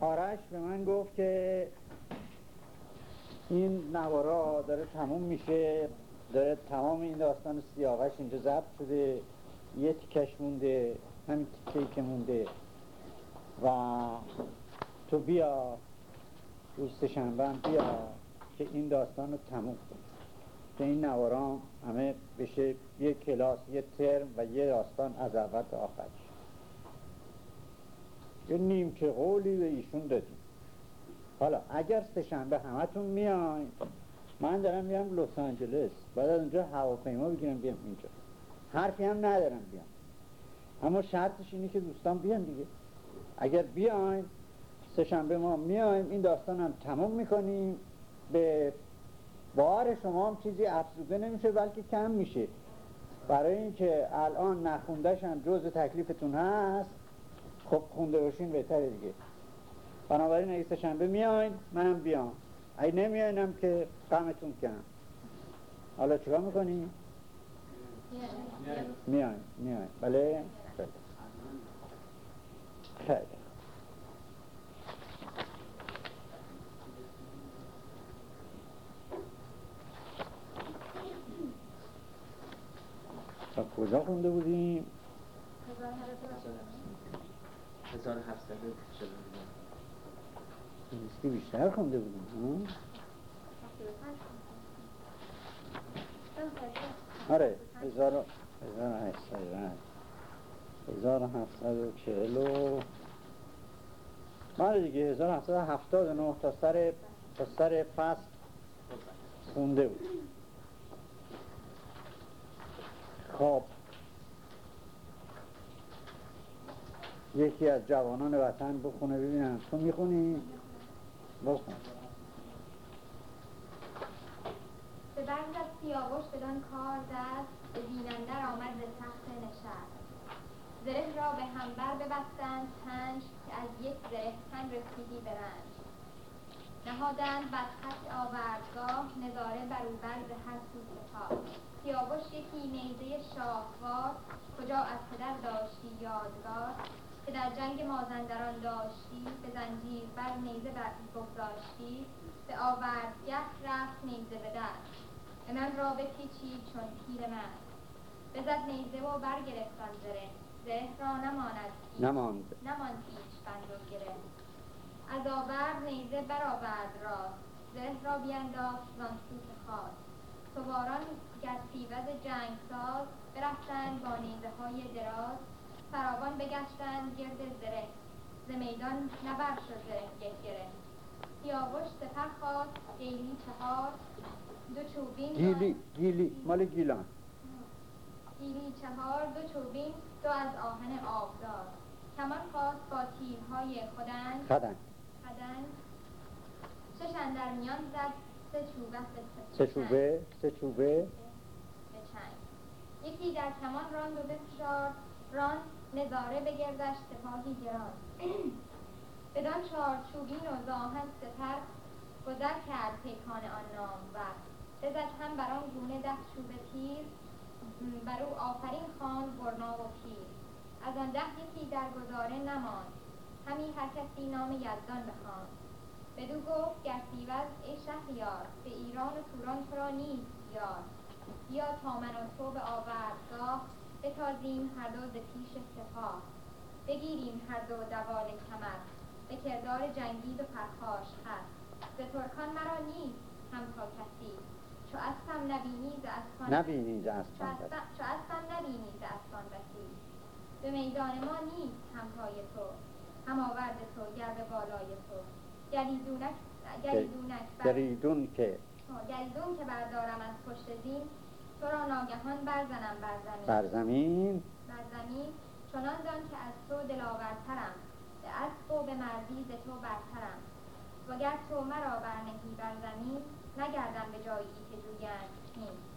آرش به من گفت که این نوارا داره تموم میشه داره تمام این داستان سیاوش اینجا ضبط شده یه تیکش مونده همین تیکه که مونده. و تو بیا روز شنبه بیا که این داستان رو تموم کنی که این نواران همه بشه یه کلاس یه ترم و یه داستان از اول تا آخرش. یه نیم که قولی به ایشون دادیم. حالا اگر سهشنبه همتون میاین من دارم میام لس آنجلس. بعد از اونجا هواپیما بگیرم بیام اینجا. حرفی هم ندارم بیام. اما شرطش اینه که دوستان بیان دیگه. اگر بیاین سهشنبه ما میایم این داستان هم تموم می‌کنیم. به بار شما هم چیزی افزوده نمیشه بلکه کم میشه. برای اینکه الان نخوندهش هم جز تکلیفتون هست خب خونده باشین بهتره دیگه بنابراین اگه شنبه میاین منم بیام اگه نمیاینم که قمتون کنم حالا چیکار می‌کنی؟ میاین میاین بله؟ خیلی تا کجا خونده بودیم؟ 1740 بیشتر خونده بودیم. آره هزار و هزار و چهلو آره. دیگه هزار هفتاد هفتاد نه تا سر تا سر فصل خونده بود. خب. یکی از جوانان وطن بخونه ببینم تو می‌خونی؟ بخون. به بعد از سیاوش بدان کار دست به بینندر آمد به تخت نشست. زره را به همبر ببستند پنج که از یک زره تن رسیدی برنج نهادند بر خط آوردگاه نظاره بر او به هر سو سپاه. سیاوش یکی نیزه شاهوار کجا از پدر داشتی یادگار؟ که در جنگ مازندران داشتی به زنجیر بر نیزه بگذاشتی به آوردگه رفت نیزه به دست. به من را بپیچید چون پیر من. بزد نیزه و برگرفتان زره. زره را نماند نماند. نماند هیچ بند و گره. از آورد نیزه برآورد راست. زره را بینداخت زان سو خواست سواران گر جنگ ساز برفتند با نیزه های دراز. فراوان بگشتند گرد زره. ز میدان نبر شد زره یک گره. سیاوش سپر خواست گیلی چهار. دو چوبین گیلی گیلی مال گیلان. گیلی چهار دو چوبین دو از آهن آبدار. کمان خواست با تیرهای خودن خدن خدن شش اندر میان زد سه چوبه سه چوبه سه چوبه. به چنگ. یکی در کمان راند و بفشار. راند نظاره بگردش سپاهی گران بدان چوبین و زاهن سپر گذر کرد پیکان آن نام و بزد هم بر آن گونه ده چوب تیر بر او آفرین خان برنا و پیر. از آن ده یکی در گذاره نماند. همی هر کسی نام یزدان بخواند. بدو گفت گرسیوز ای شهریار به ایران و توران تو را نیست یار. بیا تا من و تو به آوردگاه بتازیم هر دو ز پیش سپاه. بگیریم هر دو دوال کمر. به کردار جنگید و پرخاش خر. به ترکان مرا نیست هم تا کسی. چو اسبم نبینی ز اسبان نبینی ز اسبان چو اسبم نبینی ز اسبان بسی. به میدان ما نیست همتای تو. هم آورد تو گرد بالای تو. گریدونک گریدونک گریدون که گریدون که بردارم از پشت زین. تو را ناگهان برزنم بر زمین. بر زمین. بر زمین. چنان دان که از تو دلاورترم. به اسب و به مردی ز تو برترم. وگر تو مرا برنهی بر زمین نگردم به جایی که جویند نیست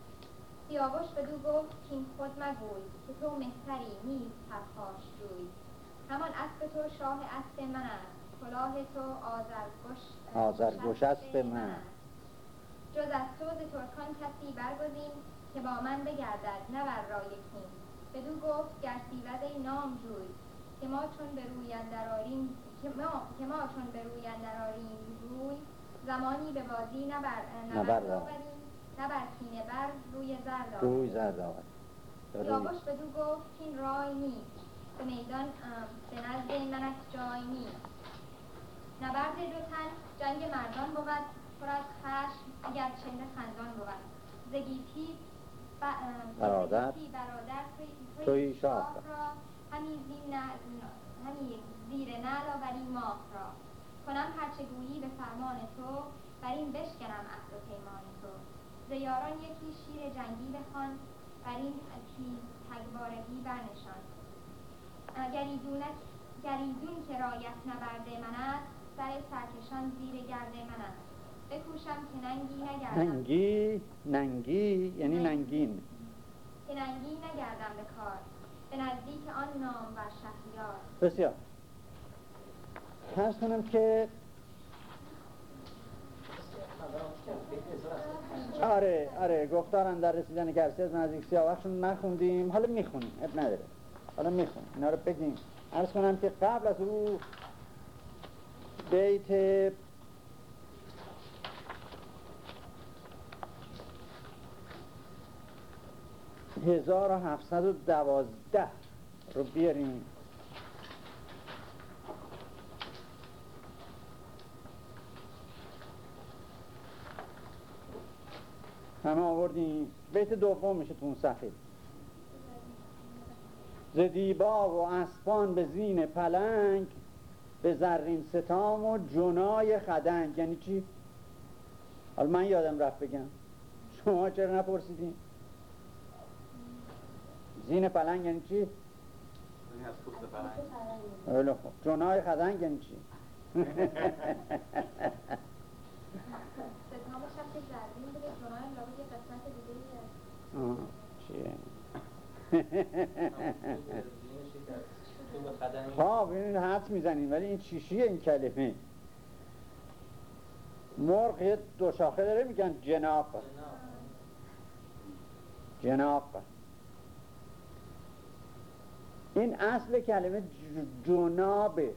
سیاوش بدو گفت کین خود مگوی که تو مهتری نیست پرخاش جوی. همان اسب تو شاه اسب من است کلاه تو آزرگوش آزرگوش اسب من جز از تو ز ترکان کسی برگزین. که با من بگردد نه بر رای بدو گفت گر ای نام جوی که ما چون به روی دراریم که ما, که ما چون به روی اندراریم روی زمانی به بازی نبر نبر آوریم نه بر کینه بر روی زرد آوریم. روی زرد آوریم. سیاوش بدو گفت این رای نیست. به میدان به نزد منک جای نیست. نبرد دو تن جنگ مردان بود پر از خشم اگر چهره خندان بود. زگیتی برادر. توی شاه را همی زیر نعل آوری ماه را کنم هرچه گویی به فرمان تو بر این بشکنم عهد و پیمان تو. زیاران یکی شیر جنگی بخوان بر این تیز تگبارگی برنشان. گریدون که رایت نبرده من است سر سرکشان زیر گرده من است. بکوشم که ننگی نگردم. ننگی ننگی یعنی ننگین. که ننگی نگردم به کار. به نزدیک آن نام و شهریار. بسیار. فرض کنم که آره آره گفتارم در رسیدن گرسی از نزدیک سیاوشون نخوندیم. حالا می‌خونیم اب نداره. حالا می‌خونیم اینا رو بگیم عرض کنم که قبل از او بیت هزار و هفتصد و دوازده. رو بیاریم همه آوردیم بیت دوم میشه تو اون صفحه. ز و اسپان به زین پلنگ به زرین ستام و جنای خدنگ. یعنی چی؟ حالا من یادم رفت بگم. شما چرا نپرسیدین؟ زین پلنگ یعنی چی؟ خیلی خوب جنای خدنگ یعنی چی؟ چیه؟ ها ببینید حدس می‌زنیم ولی این چیشیه این کلمه مرغ یه دو شاخه داره میگن جناق جناق این اصل کلمه جنابه.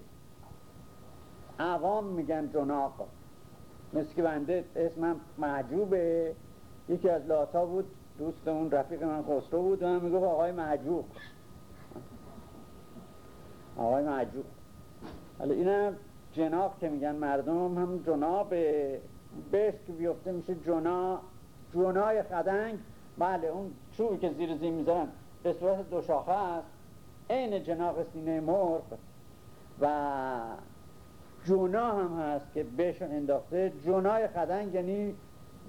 عوام میگن جناق. مثل که بنده اسمم معجوبه. یکی از لاتا بود دوست اون رفیق من خسرو بود و من می‌گفت آقای معجوب. آقای معجوب. حالا اینم جناب که میگن مردم هم جناب بهش که بیفته میشه جنا جنای خدنگ. بله اون چوبی که زیر زین می‌ذارن به صورت دو شاخه است. عین جناق سینه مرغ. و جنا هم هست که بهشون انداخته. جنای خدنگ یعنی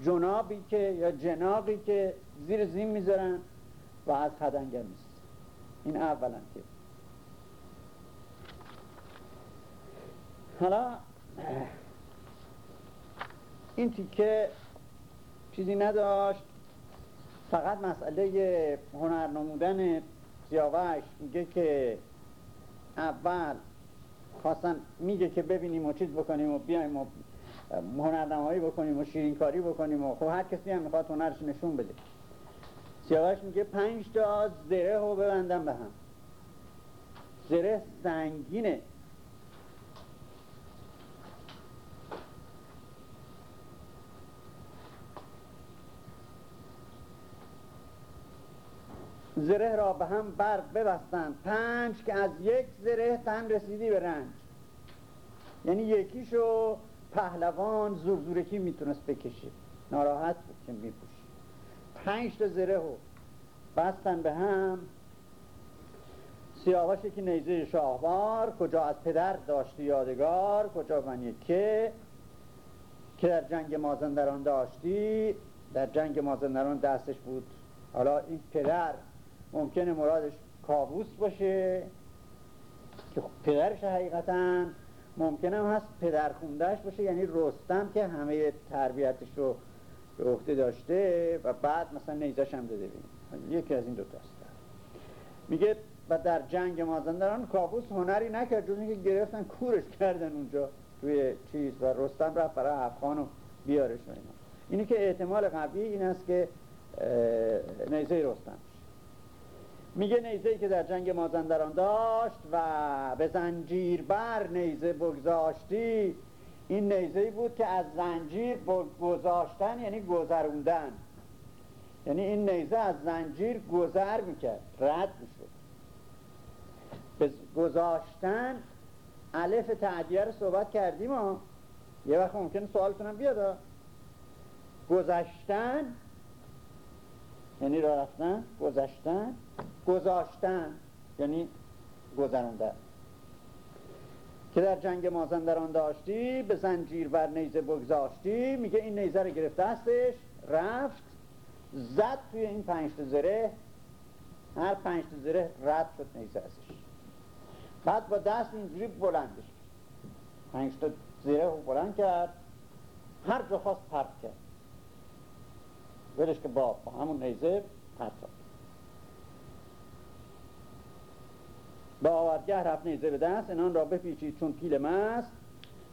جنابی که یا جناقی که زیر زین می‌ذارن و از خدنگر نیست. این اولا که. حالا این تیکه چیزی نداشت. فقط مسئله هنر نمودن سیاوش میگه که اول خواستن میگه که ببینیم و چیز بکنیم و بیایم و هنرنمایی بکنیم و شیرینکاری بکنیم و خب هر کسی هم می‌خواد هنرش نشون بده. سیاوش میگه پنج تا زره رو ببندم به هم. زره سنگینه. زره را به هم بر ببستن پنج که از یک زره تن رسیدی به رنج. یعنی یکیشو پهلوان زورزورکی می‌تونست بکشه. ناراحت بود که میپوشه پنج تا زره رو بستن به هم. سیاوش که نیزه شاهوار کجا از پدر داشتی یادگار کجا من یکه که در جنگ مازندران داشتی در جنگ مازندران دستش بود. حالا این پدر ممکنه مرادش کابوس باشه که خب پدرش حقیقتا ممکنه هم هست پدر خوندهش باشه یعنی رستم که همه تربیتش رو به عهده داشته و بعد مثلا نیزش هم داده بیم یکی از این دوتاست میگه و در جنگ مازندران کابوس هنری نکرد جز اینکه گرفتن کورش کردن اونجا توی چیز و رستم رفت برای افغان و بیارش و اینی که احتمال قوی این است که نیزه رستم. میگه نیزه که در جنگ مازندران داشت و به زنجیر بر نیزه بگذاشتی این نیزه بود که از زنجیر گذاشتن یعنی گذروندن. یعنی این نیزه از زنجیر گذر می‌کرد رد می‌شد. به گذاشتن الف تعدیه رو صحبت کردیم ها. یه وقت ممکنه سوالتونم بیاد گذشتن یعنی راه رفتن گذشتن. گذاشتن یعنی گذروندن که در جنگ مازندران داشتی به زنجیر بر نیزه بگذاشتی میگه این نیزه رو گرفته هستش رفت زد توی این پنج زره هر پنج زره رد شد نیزه ازش. بعد با دست اینجوری بلندش پنج تا زره رو بلند کرد هر جا خواست پرت کرد. ولش که با, همون نیزه پرت کرد با آورگه رفت نیزه به دست اینان را بپیچید چون پیل مست.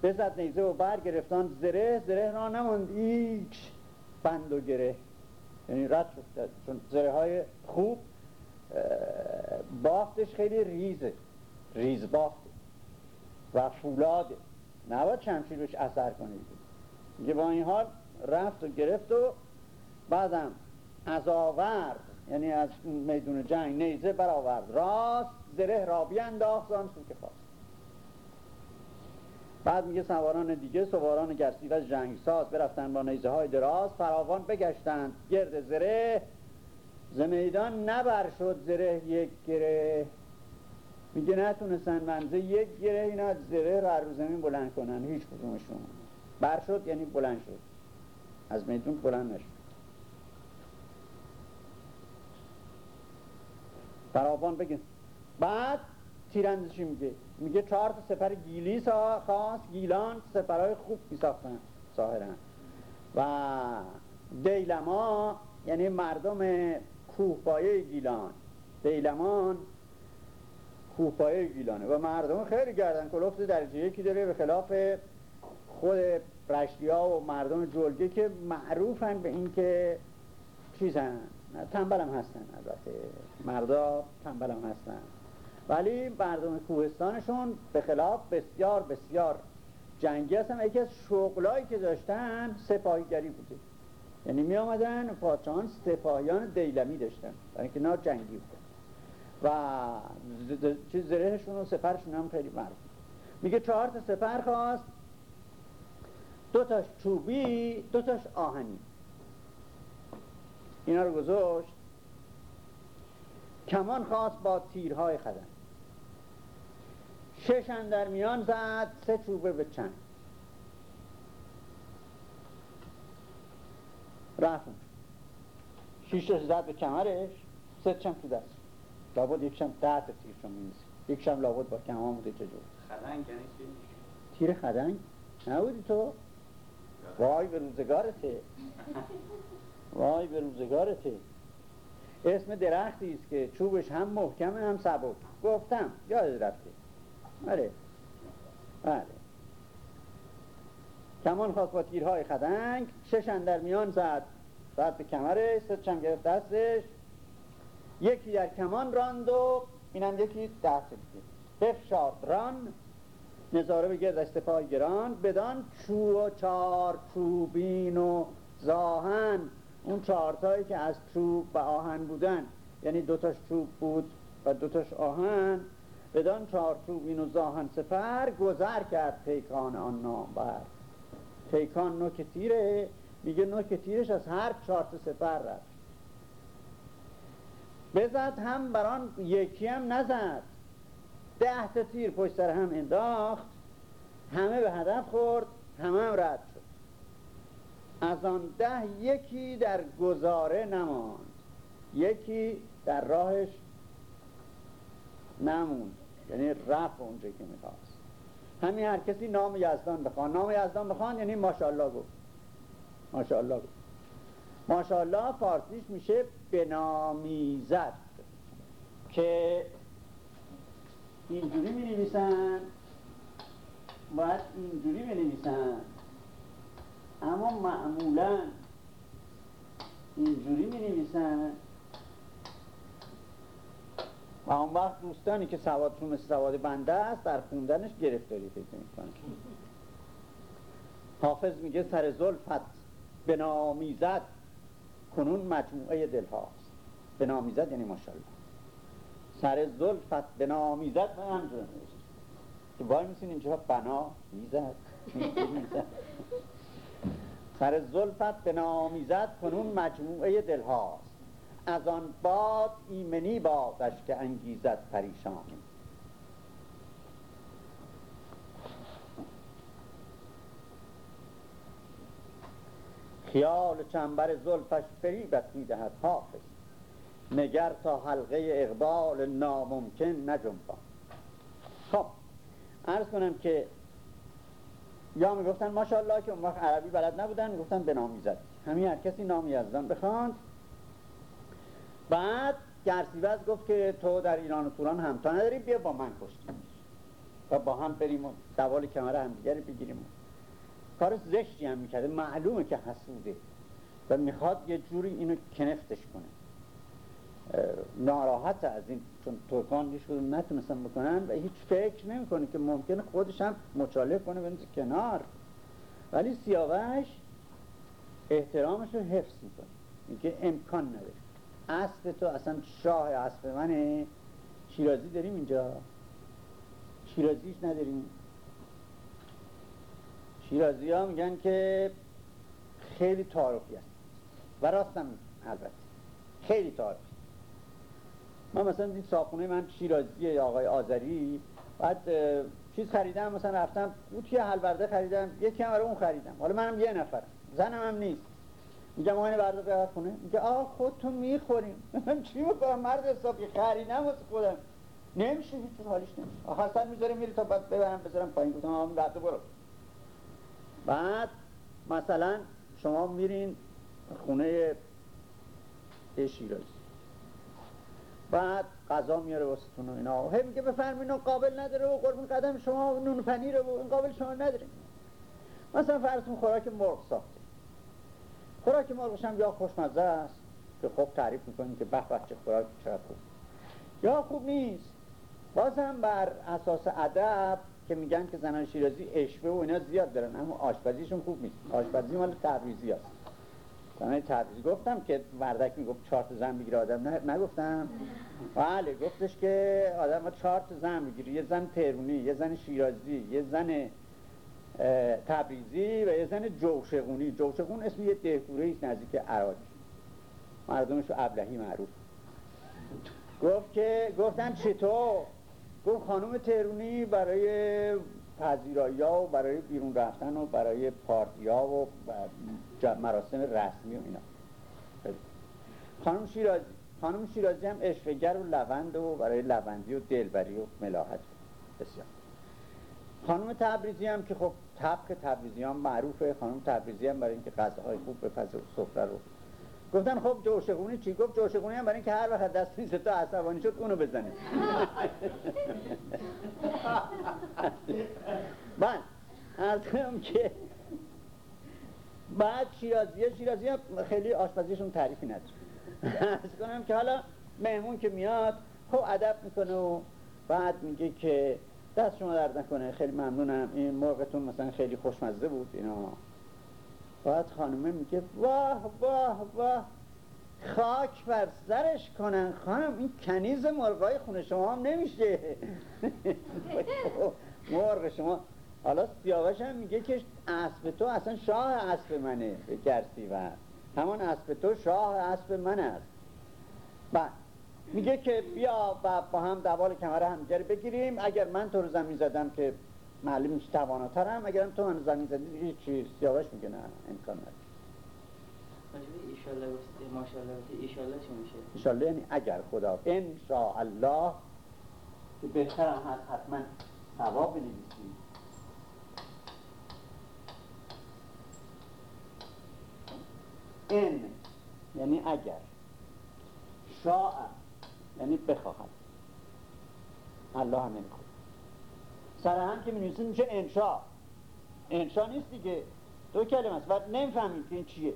بزد نیزه و برگرفتان زره زره را نماند هیچ بند و گره. یعنی رد شد چون زره های خوب باختش خیلی ریزه ریز بافته و فولاده. نباید شمشیر روش اثر کنه. میگه با این حال رفت و گرفت و بعدم از آورد یعنی از میدون جنگ نیزه برآورد. راست زره را بینداخت آن سو که خواست. بعد میگه سواران دیگه سواران گرسی و جنگ ساز برفتن با نیزه های دراز فراوان بگشتند گرد زره ز میدان نبر شد زره یک گره. میگه نتونستن منزه یک گره اینا زره رو زمین بلند کنن. هیچ کدومشون. بر شد یعنی بلند شد. از میدون بلند نشد. فراوان بگن بعد تیراندازی میگه. میگه چهار تا سپر گیلی خواست گیلان سپرهای خوب میساختن ظاهرا. و دیلما یعنی مردم کوهپایه گیلان. دیلمان کوهپایه گیلانه. و مردم خیلی گردن کلفت درجه یکی داره به خلاف خود رشتی ها و مردم جلگه که معروفن به این که چیزن تنبلم هستن البته. مردا تنبلم هستن. ولی مردم کوهستانشون به خلاف بسیار بسیار جنگی هستن یکی از شغلایی که داشتن سپاهیگری بوده یعنی می آمدن پادشاهان سپاهیان دیلمی داشتن برای اینکه نا جنگی بوده و چیز زرهشون و سپرشون هم خیلی مرد. میگه چهار تا سپر خواست دو تاش چوبی دو تاش آهنی. اینا رو گذاشت. کمان خواست با تیرهای خدم شش در میان زد سه چوبه به چند. رفت. شیش زد به کمرش سه چم تو دست. لابد یک شم ده تا تیر یک شم لابد با کمان بوده چجور خدنگ یعنی تیر خدنگ؟ نبودی تو. وای به روزگارته. وای به روزگارته. اسم درختی است که چوبش هم محکمه هم سبک. گفتم یاد رفته. بله بله. کمان خواست با تیرهای خدنگ شش در میان زد. زد به کمرش سه چم گرفت دستش. یکی در کمان راند و اینم یکی دست دیگه. بفشاد ران. نظاره به گرد استفای گران. بدان چو و چار چوبین و زاهن. اون چهارتایی که از چوب و آهن بودن. یعنی دوتاش چوب بود و دوتاش آهن. بدان چهار چوبین و زاهن سفر گذر کرد پیکان آن نامبر پیکان نوک تیره میگه نوک تیرش از هر چهار سفر رفت. بزد هم بران یکی هم نزد. ده تا تیر پشت سر هم انداخت. همه به هدف خورد همه هم رد شد. از آن ده یکی در گزاره نماند. یکی در راهش نموند. یعنی رفت اونجا که می‌خواست. همین هر کسی نام یزدان بخوان. نام یزدان بخوان یعنی ماشاءالله گفت. ماشاءالله گفت. ماشاءالله فارسیش میشه بنامیزد که اینجوری می نویسن باید اینجوری می نویسن اما معمولا اینجوری می نویسن و اون وقت دوستانی که سوادشون مثل سواد بنده است در خوندنش گرفتاری پیدا می‌کنن. حافظ میگه سر زلفت به نامیزد کنون مجموعه دل هاست به نامیزد یعنی ماشاءالله. سر زلفت به نامیزد من همجور نوشت تو وای میسین اینجا بنا می‌زد؟ سر زلفت به نامیزد کنون مجموعه دل هاست از آن باد ایمنی بادش که انگیزد پریشانی خیال چنبر زلفش فریبت می‌دهد حافظ. نگر تا حلقه اقبال ناممکن نجنبان. خب عرض کنم که یا می‌گفتن ماشاءالله که اون وقت عربی بلد نبودن می‌گفتن به نامی زد. همین هر کسی نامی یزدان بخواند. بعد گرسیوز گفت که تو در ایران و توران همتا نداری بیا با من کشتیم و با هم بریم و دوال کمر همدیگری بگیریم. کار زشتی هم می‌کرده معلومه که حسوده. و می‌خواد یه جوری اینو کنفتش کنه. ناراحت از این چون ترکان هیچ نتونستن بکنن و هیچ فکر نمی‌کنه که ممکنه خودش هم مچاله کنه بنزه کنار. ولی سیاوش احترامش رو حفظ می‌کنه. اینکه امکان نداره. اسب تو اصلا شاه اسب منه. شیرازی داریم اینجا. شیرازیش نداریم. شیرازی ها میگن که خیلی تعارفی است و راستم البته. خیلی تعارفی. من مثلا دید صاحبخونه من شیرازی آقای آذری. بعد چیز خریدم مثلا رفتم قوطی حلبرده خریدم یکی هم اون خریدم. حالا منم یه نفرم. زنم هم نیست. میگم آقای برده ببر خونه. میگه آقا خودتون می‌خوریم. من چی می‌کنم مرد حسابی خریدم واسه خودم. نمیشه هیچ حالیش نمیشه. آخر سر می‌ذاره میری تا بعد ببرم بذارم پایین. گفتم آقا بعد برو. بعد مثلا شما میرین خونه شیرازی بعد غذا میاره واسهتون و اینا. هی میگه بفرمین قابل نداره و قربون قدم شما نون پنیره و این قابل شما نداره. مثلا فرضتون خوراک مرغ ساخته خوراک مرغش هم یا خوشمزه است که خوب تعریف می‌کنیم که به چه خوراک چقدر خوب. یا خوب نیست. بازم بر اساس ادب که میگن که زنان شیرازی اشوه و اینا زیاد دارن اما آشپزیشون خوب نیست. آشپزی مال تبریزی هست زنان تبریزی. گفتم که وردک می‌گفت چهار زن بگیره آدم نه نگفتم. بله گفتش که آدم چهار زن بگیره. یه زن ترونی یه زن شیرازی یه زن تبریزی و یه زن جوشقونی. جوشقون اسم یه دهکوره ایست نزدیک عراج مردمش رو ابلهی معروف. گفت که گفتن چطور؟ گفت خانم ترونی برای پذیرایی ها و برای بیرون رفتن و برای پارتی ها و مراسم رسمی و اینا. خانم شیرازی خانم شیرازی هم اشفگر و لوند و برای لوندی و دلبری و ملاحت. بسیار. خانم تبریزی هم که خب طبق تبریزی هم معروفه. خانم تبریزی هم برای اینکه غذاهای خوب به و سفره رو گفتن خب جوشگونی چی؟ گفت جوشگونی هم برای اینکه هر وقت دست نیست تا عصبانی شد اونو بزنه. من از که بعد شیرازی شیرازی هم خیلی آشپزیشون تعریفی نداره. از کنم که حالا مهمون که میاد خب ادب می‌کنه و بعد میگه که دست شما درد نکنه. خیلی ممنونم. این مرغتون مثلا خیلی خوشمزه بود اینا. بعد خانمه میگه واه واه واه خاک بر سرش کنن خانم این کنیز مرغای خونه شما هم نمیشه. مرغ شما. حالا سیاوش هم میگه که اسب تو اصلا شاه اسب منه به و. همان اسب تو شاه اسب من است. بعد میگه که بیا و با هم دوال کمر همدیگه بگیریم. اگر من تو رو زمین زدم که معلوم میشه تواناترم اگرم تو من زمین زدی هیچ چیز. سیاوش میگه نه امکان نداره. ایشالله چی میشه؟ ایشالله یعنی اگر خدا ان الله که بهتر هم هست حتما ثواب بنویسیم. ان یعنی اگر. شاء یعنی بخواهد. الله هم نمی‌خواد. سر هم که می میشه انشا. انشا نیست دیگه. دو کلمه است. و نمی‌فهمیم که این چیه.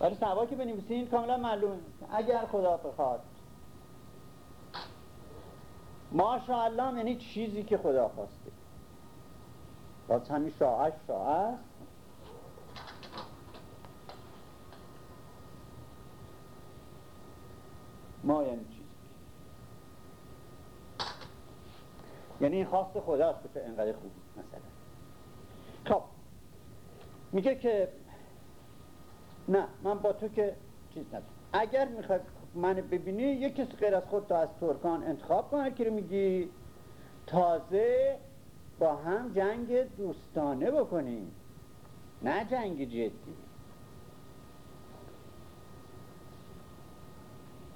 ولی سوا که بنویسین کاملا معلومه. اگر خدا بخواد. ماشاءالله یعنی چیزی که خدا خواسته. باز همین شاعش شاعه است ما یعنی چیزی یعنی این خواست خداست که تو انقدر خوبی مثلا. خب میگه که نه من با تو که چیز ندارم. اگر می‌خوای من ببینی یک کسی غیر از خود تو از ترکان انتخاب کنه که میگی تازه با هم جنگ دوستانه بکنیم نه جنگ جدی.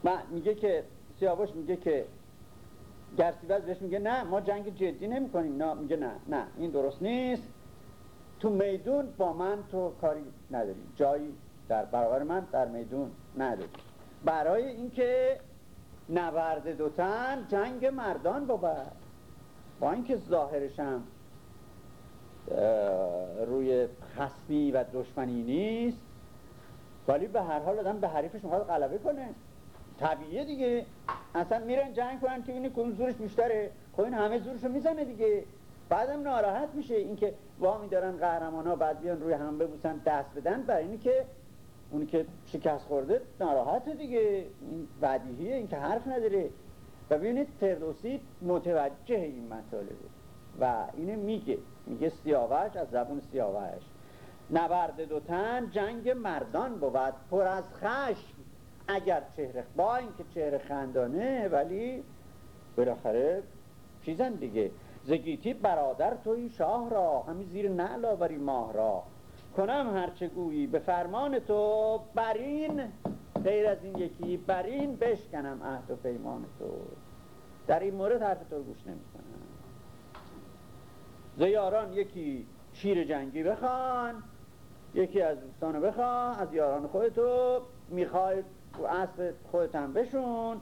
و میگه که سیاوش میگه که گرسیوز بهش میگه نه ما جنگ جدی نمی کنیم نه میگه نه نه این درست نیست. تو میدون با من تو کاری نداری. جایی در برابر من در میدون نداری. برای اینکه نبرد دوتن جنگ مردان بود با اینکه ظاهرشم روی خصمی و دشمنی نیست ولی به هر حال آدم به حریفش می‌خواد غلبه کنه. طبیعیه دیگه. اصلا میرن جنگ کنن که این کدوم زورش بیشتره. خب این همه زورشو می‌زنه دیگه. بعدم ناراحت میشه. اینکه وامی دارن قهرمان بعد بیان روی هم ببوسن دست بدن برای اینی که اونی که شکست خورده ناراحت دیگه. این بدیهیه این که حرف نداره. و ببینید فردوسی متوجه این مطالبه و اینه میگه. میگه سیاوش از زبون سیاوش. نبرد دوتن جنگ مردان بود. پر از خشم. اگر چهره با اینکه چهره خندانه ولی بالاخره چیزن دیگه. زگیتی برادر توی شاه را همین زیر نعل آوری ماه را. کنم هرچه گویی به فرمان تو برین غیر از این یکی برین بشکنم عهد و پیمان تو. در این مورد حرف تو گوش نمی کنم زیاران یکی شیر جنگی بخوان یکی از دوستانو بخوان از یاران خودتو می‌خوای تو اسب خودتم بشون.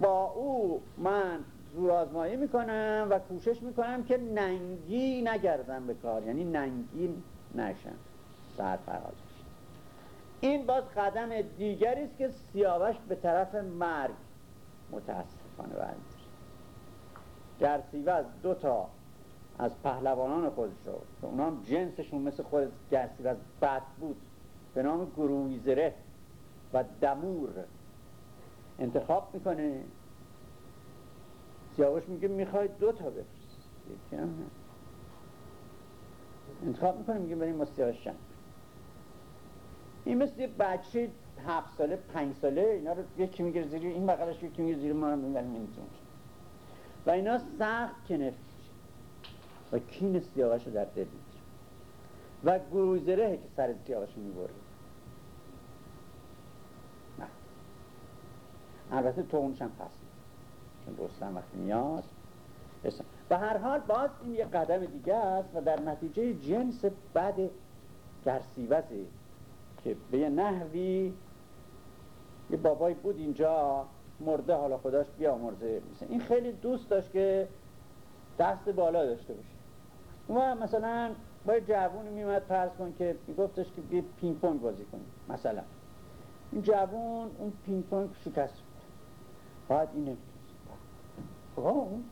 با او من زور آزمایی می‌کنم و کوشش می‌کنم که ننگی نگردم به کار. یعنی ننگی نشم. ساعت فراز این باز قدم دیگری است که سیاوش به طرف مرگ متاسفانه برمیشه گرسیوز دو تا از پهلوانان خودش رو که اونا هم جنسشون مثل خود گرسیوز بد بود به نام گرویزره و دمور. انتخاب می‌کنه سیاوش میگه می‌خوای دو تا بفرست یکی هم انتخاب می‌کنه میگه بریم با سیاوش این مثل یه بچه هفت ساله پنج ساله اینا رو یکی میگه زیر این بغلش یکی میگه زیر ما رو می‌بریم و اینا سخت کنف و کین سیاوش رو در دل میشه و گروزره که سر سیاوش می‌بره نه البته تو اونش هم پس چون رستم وقتی میاد و هر حال باز این یه قدم دیگه است و در نتیجه جنس بد گرسیوزه که به یه نحوی یه بابایی بود اینجا مرده حالا خداش مرده مثلا این خیلی دوست داشت که دست بالا داشته باشه. و مثلا با یه جوونی میمد پرس کن که میگفتش که بیا پینگ پونگ بازی کنیم مثلا. این جوون اون پینگ پونگ شکست باید این نمی‌تونست اون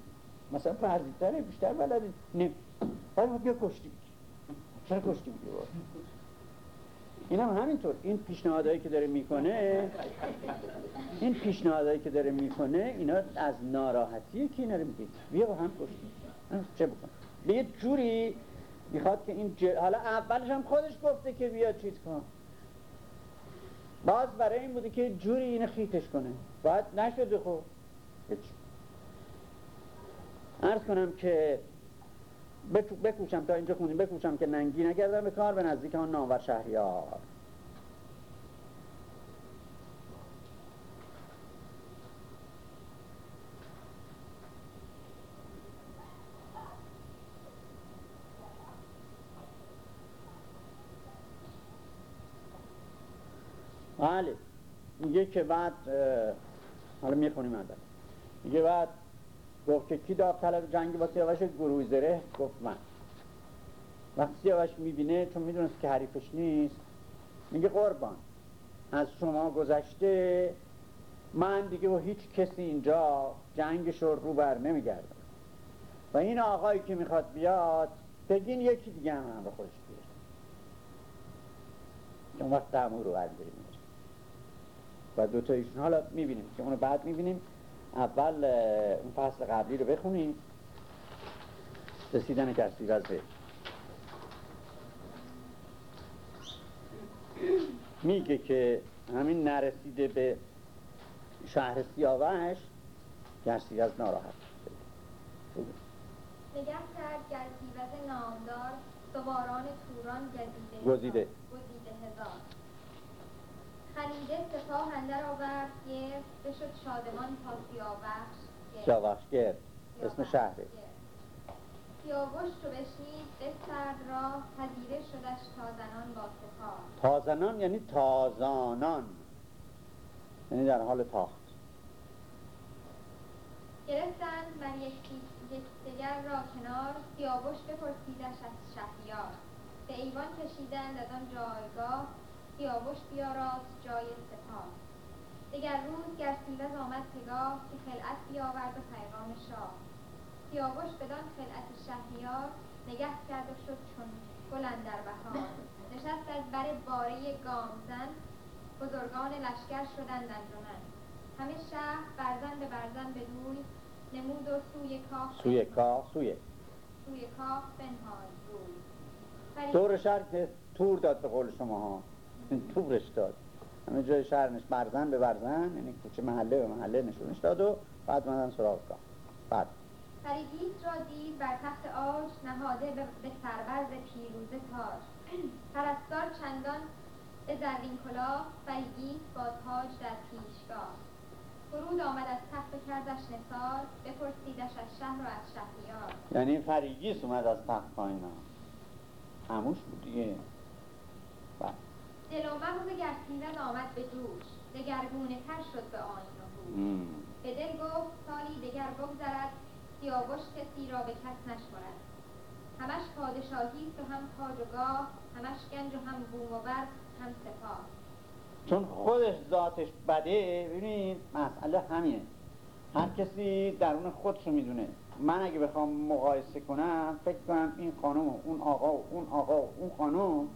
مثلا فرزیدتره بیشتر بلده. نه. باید ما بیا کشتی. چرا کشتی بگیر این هم همینطور. این پیشنهادهایی که داره می‌کنه این پیشنهادهایی که داره می‌کنه اینا از ناراحتی که اینا رو میگه. بیا با هم کشتی. چه بکن. به یه جوری می‌خواد که این حالا اولش هم خودش گفته که بیا چیز کن. باز برای این بوده که جوری اینو خیتش کنه. باید نشده خب. ارز کنم که بکوشم تا اینجا خونیم. بکوشم که ننگی نگردم به کار به نزدیک آن نامور شهریار. بله. میگه که بعد حالا می‌خونیم اول میگه بعد گفت که کی طلب جنگی با سیاوش گروزره گفت من. وقتی سیاوش می‌بینه چون می‌دونست که حریفش نیست میگه قربان. از شما گذشته من دیگه با هیچ کسی اینجا جنگش رو رو بر نمیگردم. و این آقایی که می‌خواد بیاد بگین یکی دیگه هم به خودش بیاد. اون وقت تعمور رو برداری و دوتا ایشون. حالا می‌بینیم که اونو بعد می‌بینیم. اول اون فصل قبلی رو بخونیم. رسیدن کسی به میگه که همین نرسیده به شهر سیاوش گرسی از ناراحت نگه کرد گرسیوز نامدار دوباران توران گزیده. گزیده. خلیده سپاه اندر آورد گرد بشد شادمان تا سیاوش گرد. سیاوش گرد. اسم شهره. سیاوش چو بشنید بسرد راه پذیره شدش تا زنان با سپاه. تازنان یعنی تازانان یعنی در حال تاخت. گرفتند بر یکی- یکدیگر را کنار سیاوش بپرسیدش از شهریار. به ایوان کشیدند از آن جایگاه سیاوش بیاراست جای سپاه. دگر روز گرسیوز آمد پگاه که خلعت بیاورد و پیغام شاه. سیاوش بدان خلعت شهریار نگه کرد و شد چون گل اندر بهار. نشست از بر باره گامزن بزرگان لشکر شدند انجمن. همه شهر برزن به برزن به دوی نمود و سوی کاخ سوی کاخ سوی. سوی کاخ بنهاد روی. دور شهر که تور داد به قول شما ها تورش داد. همه جای شهر نش برزن به برزن یعنی کوچه محله به محله نشونش داد و بعد مدن سراغ کاخ بعد. فریگیس را دید بر تخت عاج نهاده به سر بر ز پیروزه تاج. پرستار چندان به زرین کلاه فریگیس با تاج در پیشگاه. فرود آمد از تخت کردش نثار بپرسیدش از شهر و از شهریار. یعنی فریگیس اومد از تخت پایین هموش بود دیگه. بعد. دل و مغز گرسیوز آمد به جوش دگرگونه تر شد به آیین و هوش. به دل گفت سالی دگر بگذرد سیاوش کسی را به کس نشمرد. همش پادشاهی و هم تاج و گاه همش گنج و هم بوم و بر هم سپاه. چون خودش ذاتش بده ببینید مسئله همینه. هر کسی درون خودشو می‌دونه. من اگه بخوام مقایسه کنم فکر کنم این خانم و اون آقا و اون آقا و اون خانم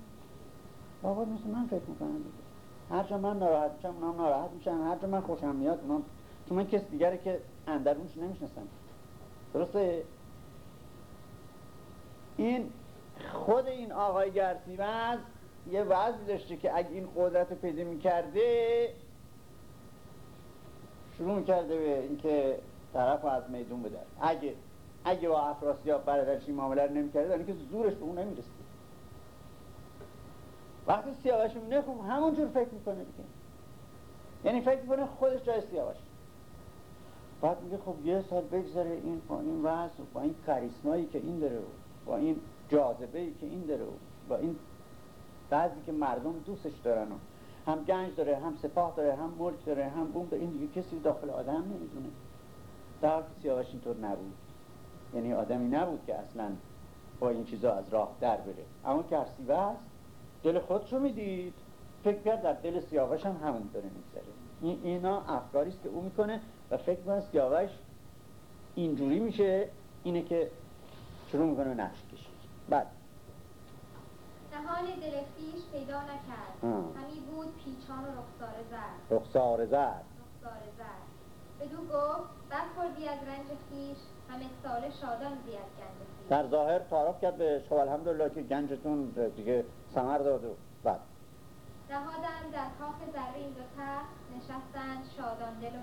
بابا مثل من فکر می‌کنم دیگه. هر جا من ناراحت میشم اونا ناراحت میشن. هر جا من خوشم میاد اونا چون من کسی دیگره که اندرونش نمی‌شناسم. درسته؟ این خود این آقای گرسیوز یه وضعی داشته که اگه این قدرت پیدا می‌کرده شروع می‌کرده به اینکه طرف از میدون بدر اگه اگه با افراسیاب برادرش این معامله رو نمی‌کرده داره که زورش به اون نمی‌رسید وقتی سیاوش می‌بینه خب همونجور فکر می‌کنه دیگه. یعنی فکر می‌کنه خودش جای سیاوش. بعد میگه خب یه سال بگذره این با این وضع با این کاریسمایی که این داره و با این جاذبه که این داره و با این بعضی که مردم دوستش دارن و هم گنج داره هم سپاه داره هم ملک داره هم بوم داره. این دیگه کسی داخل آدم نمی‌دونه. در سیاوش اینطور نبود. یعنی آدمی نبود که اصلا با این چیزا از راه در بره. اما کرسیوز دل خودش رو می‌دید. فکر کرد در دل سیاوش هم همون داره میگذره. این اینا افکاری است که او می‌کنه و فکر کنه سیاوش اینجوری میشه اینه که شروع می‌کنه نقش کشید بعد. نهان دل خویش پیدا نکرد. همی بود پیچان و رخسار زرد. رخسار زرد. رخسار زرد. بدو گفت برخوردی از رنج خویش همه سال شادان زی از گنج خویش در ظاهر تعارف کرد به شما الحمدلله که گنجتون دیگه ثمر داد و بعد. نهادند در کاخ زرین دو تخت نشستند شادان دل و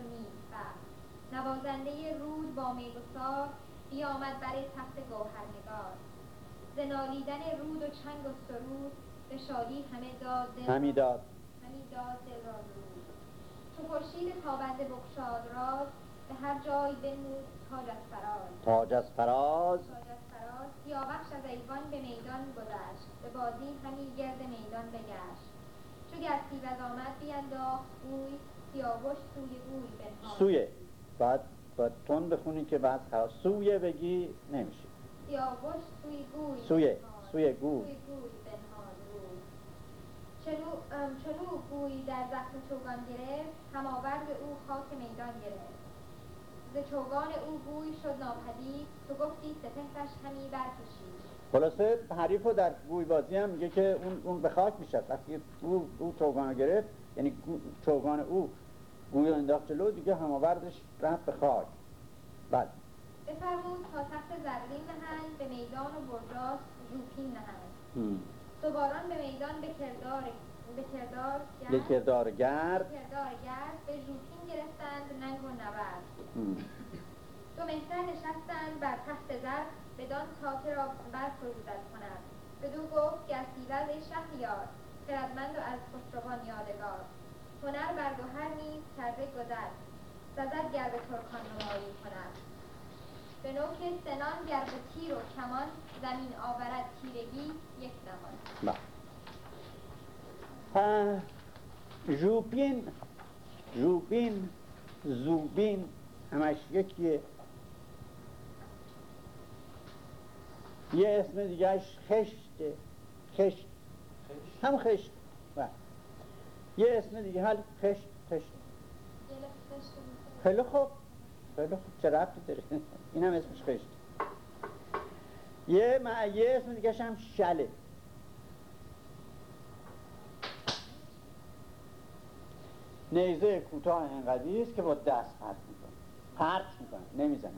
بخت نوازنده رود با میگسار بیامد بر تخت گوهرنگار. ز نالیدن رود و چنگ و سرود به شادی همه داد دل همی داد. همی داد دل را چو خورشید تابنده بگشاد راز به هر جای بنمود تاج از فراز. تاج از فراز. تاج از فراز. سیاوش از ایوان به میدان گذشت. به بازی همی گرد میدان بگشت. چو گرسیوز آمد بینداخت گوی سیاوش سوی گوی بنهاد. سویه بعد باید تون بخونی که بعد خلاص سویه بگی نمیشه. سیاوش سوی گوی سویه. سوی گوی. گوی چنو, چنو بوی در زخم چوگان گرفت هماورد او خاک میدان گرفت. ز چوگان او بوی شد ناپدید. تو گفتی سپهرش همی برکشید. خلاصه حریف رو در گوی بازی هم میگه که اون, اون به خاک میشه وقتی او, او چوگان گرفت یعنی چوگان او گوی انداخت جلو دیگه هماوردش رفت به خاک. بله. بفرمود تا تخت زرین نهند به میدان و برجاست ژوپین نهند. سواران به میدان به کردار به کردار به کردار گرد به ژوپین گرفتند ننگ و نبرد. دو مهتر نشستند بر تخت زر بدان تاکه را بر فرودت کند بدو گفت گرسیوز ای شهریار خردمند و از خسروان یادگار. هنر بر گوهر نیز کرده گذر. سزد گر به ترکان نمایی کند. به نوک سنان گر به تیر و کمان زمین آورد تیرگی یک نمان ژوپین ژوپین زوبین همش یکیه. یه اسم دیگهش خشته. خشت. هم خشت. بله. یه اسم دیگه حال خشت خشت. خیلی خوب. خیلی خوب. چه ربطی داره؟ این هم اسمش خشت. یه, یه اسم دیگه هم شله. نیزه کوتاه انقدی است که با دست پرت می‌کنه. پرت می‌کنه. نمی‌زنه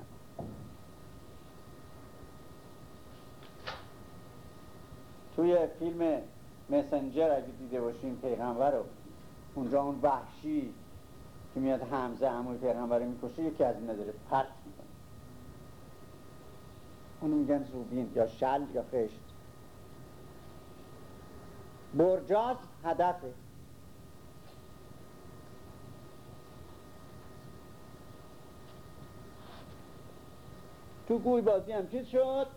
توی فیلم مسنجر اگه دیده باشین پیغمبر رو اونجا اون وحشی که میاد همزه همون پیغمبر رو می‌کشه یکی از این نداره پرت می‌کنه. اونو میگن زوبین یا شل یا خشت. برجاز هدفه. تو گوی بازی هم چیز شد.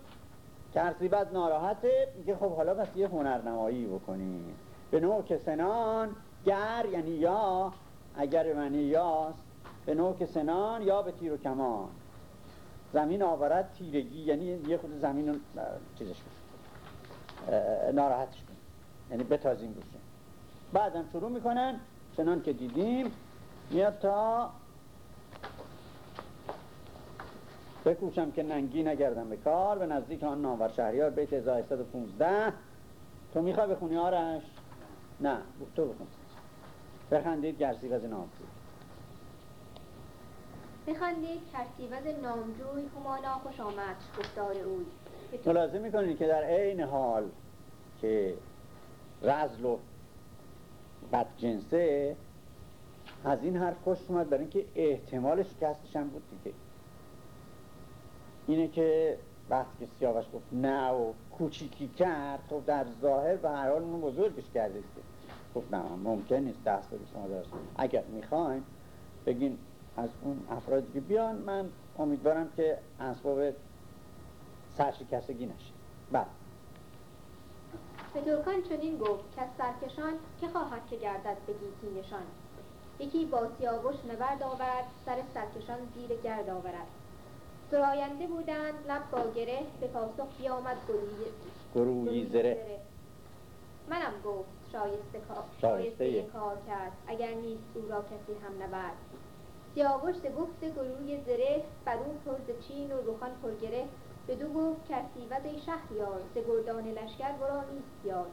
بعد ناراحته. میگه خب حالا بس یه هنرنمایی بکنیم. به نوع سنان گر یعنی یا. اگر معنی یاست به نوع سنان یا به تیر و کمان. زمین آورد تیرگی یعنی یه خود زمین چیزش ناراحتش کن یعنی بتازیم روشه بعدم شروع می‌کنن. چنان که دیدیم میاد تا بکوشم که ننگی نگردم به کار به نزدیک آن نامور شهریار بیت 1115 تو می‌خوای بخونی آرش؟ نه تو بخون. بخندید گرسیوز نامجوی. بخندید کرسیوز نامجوی. همانا خوش آمد گفتار اوی. ملاحظه می‌کنید که در عین حال که رزل و بدجنسه از این حرف خوش اومد برای اینکه احتمال شکستش هم بود دیگه. اینه که وقتی که سیاوش گفت نه و کوچیکی کرد خب در ظاهر به هر حال اون بزرگش کرده گفت نه ممکن نیست دست به شما درست اگر می‌خواین بگین از اون افرادی که بیان من امیدوارم که اسباب سرشکستگی نشه. بله. به ترکان چنین گفت که از سرکشان که خواهد که گردد به نشان. یکی با سیاوش نبرد آورد سر سرکشان زیر گرد آورد. سراینده بودند لب با گره به پاسخ بیامد گروهی زره. منم گفت شایسته کار شایسته کار کرد. اگر نیست او را کسی هم نبرد. سیاوش گفت گروه زره بر او پر چین و روخان پر گره. بدو گفت کرسیوز ای شهریار ز گردان لشکر برا نیست یاد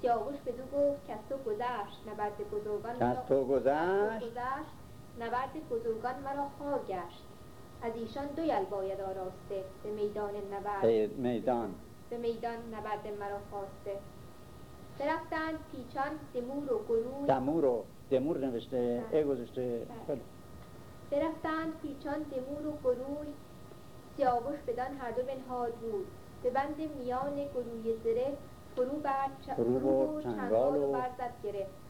سیاوش بدو گفت کس تو گذشت نبرد بزرگان کس تو گذشت. نبرد بزرگان مرا خوار گشت. از ایشان دو یل باید آراسته. به میدان نبرد. میدان. به میدان نبرد مرا خواسته. برفتند پیچان دمور و گروه دمور و دمور نوشته بله. ای گذاشته بله. برفتند پیچان دمور و گروه سیاوش بدان هر دو بنهاد بود. به بند میان گروه زره فرو بر فرو چنگال و برزد گرفت.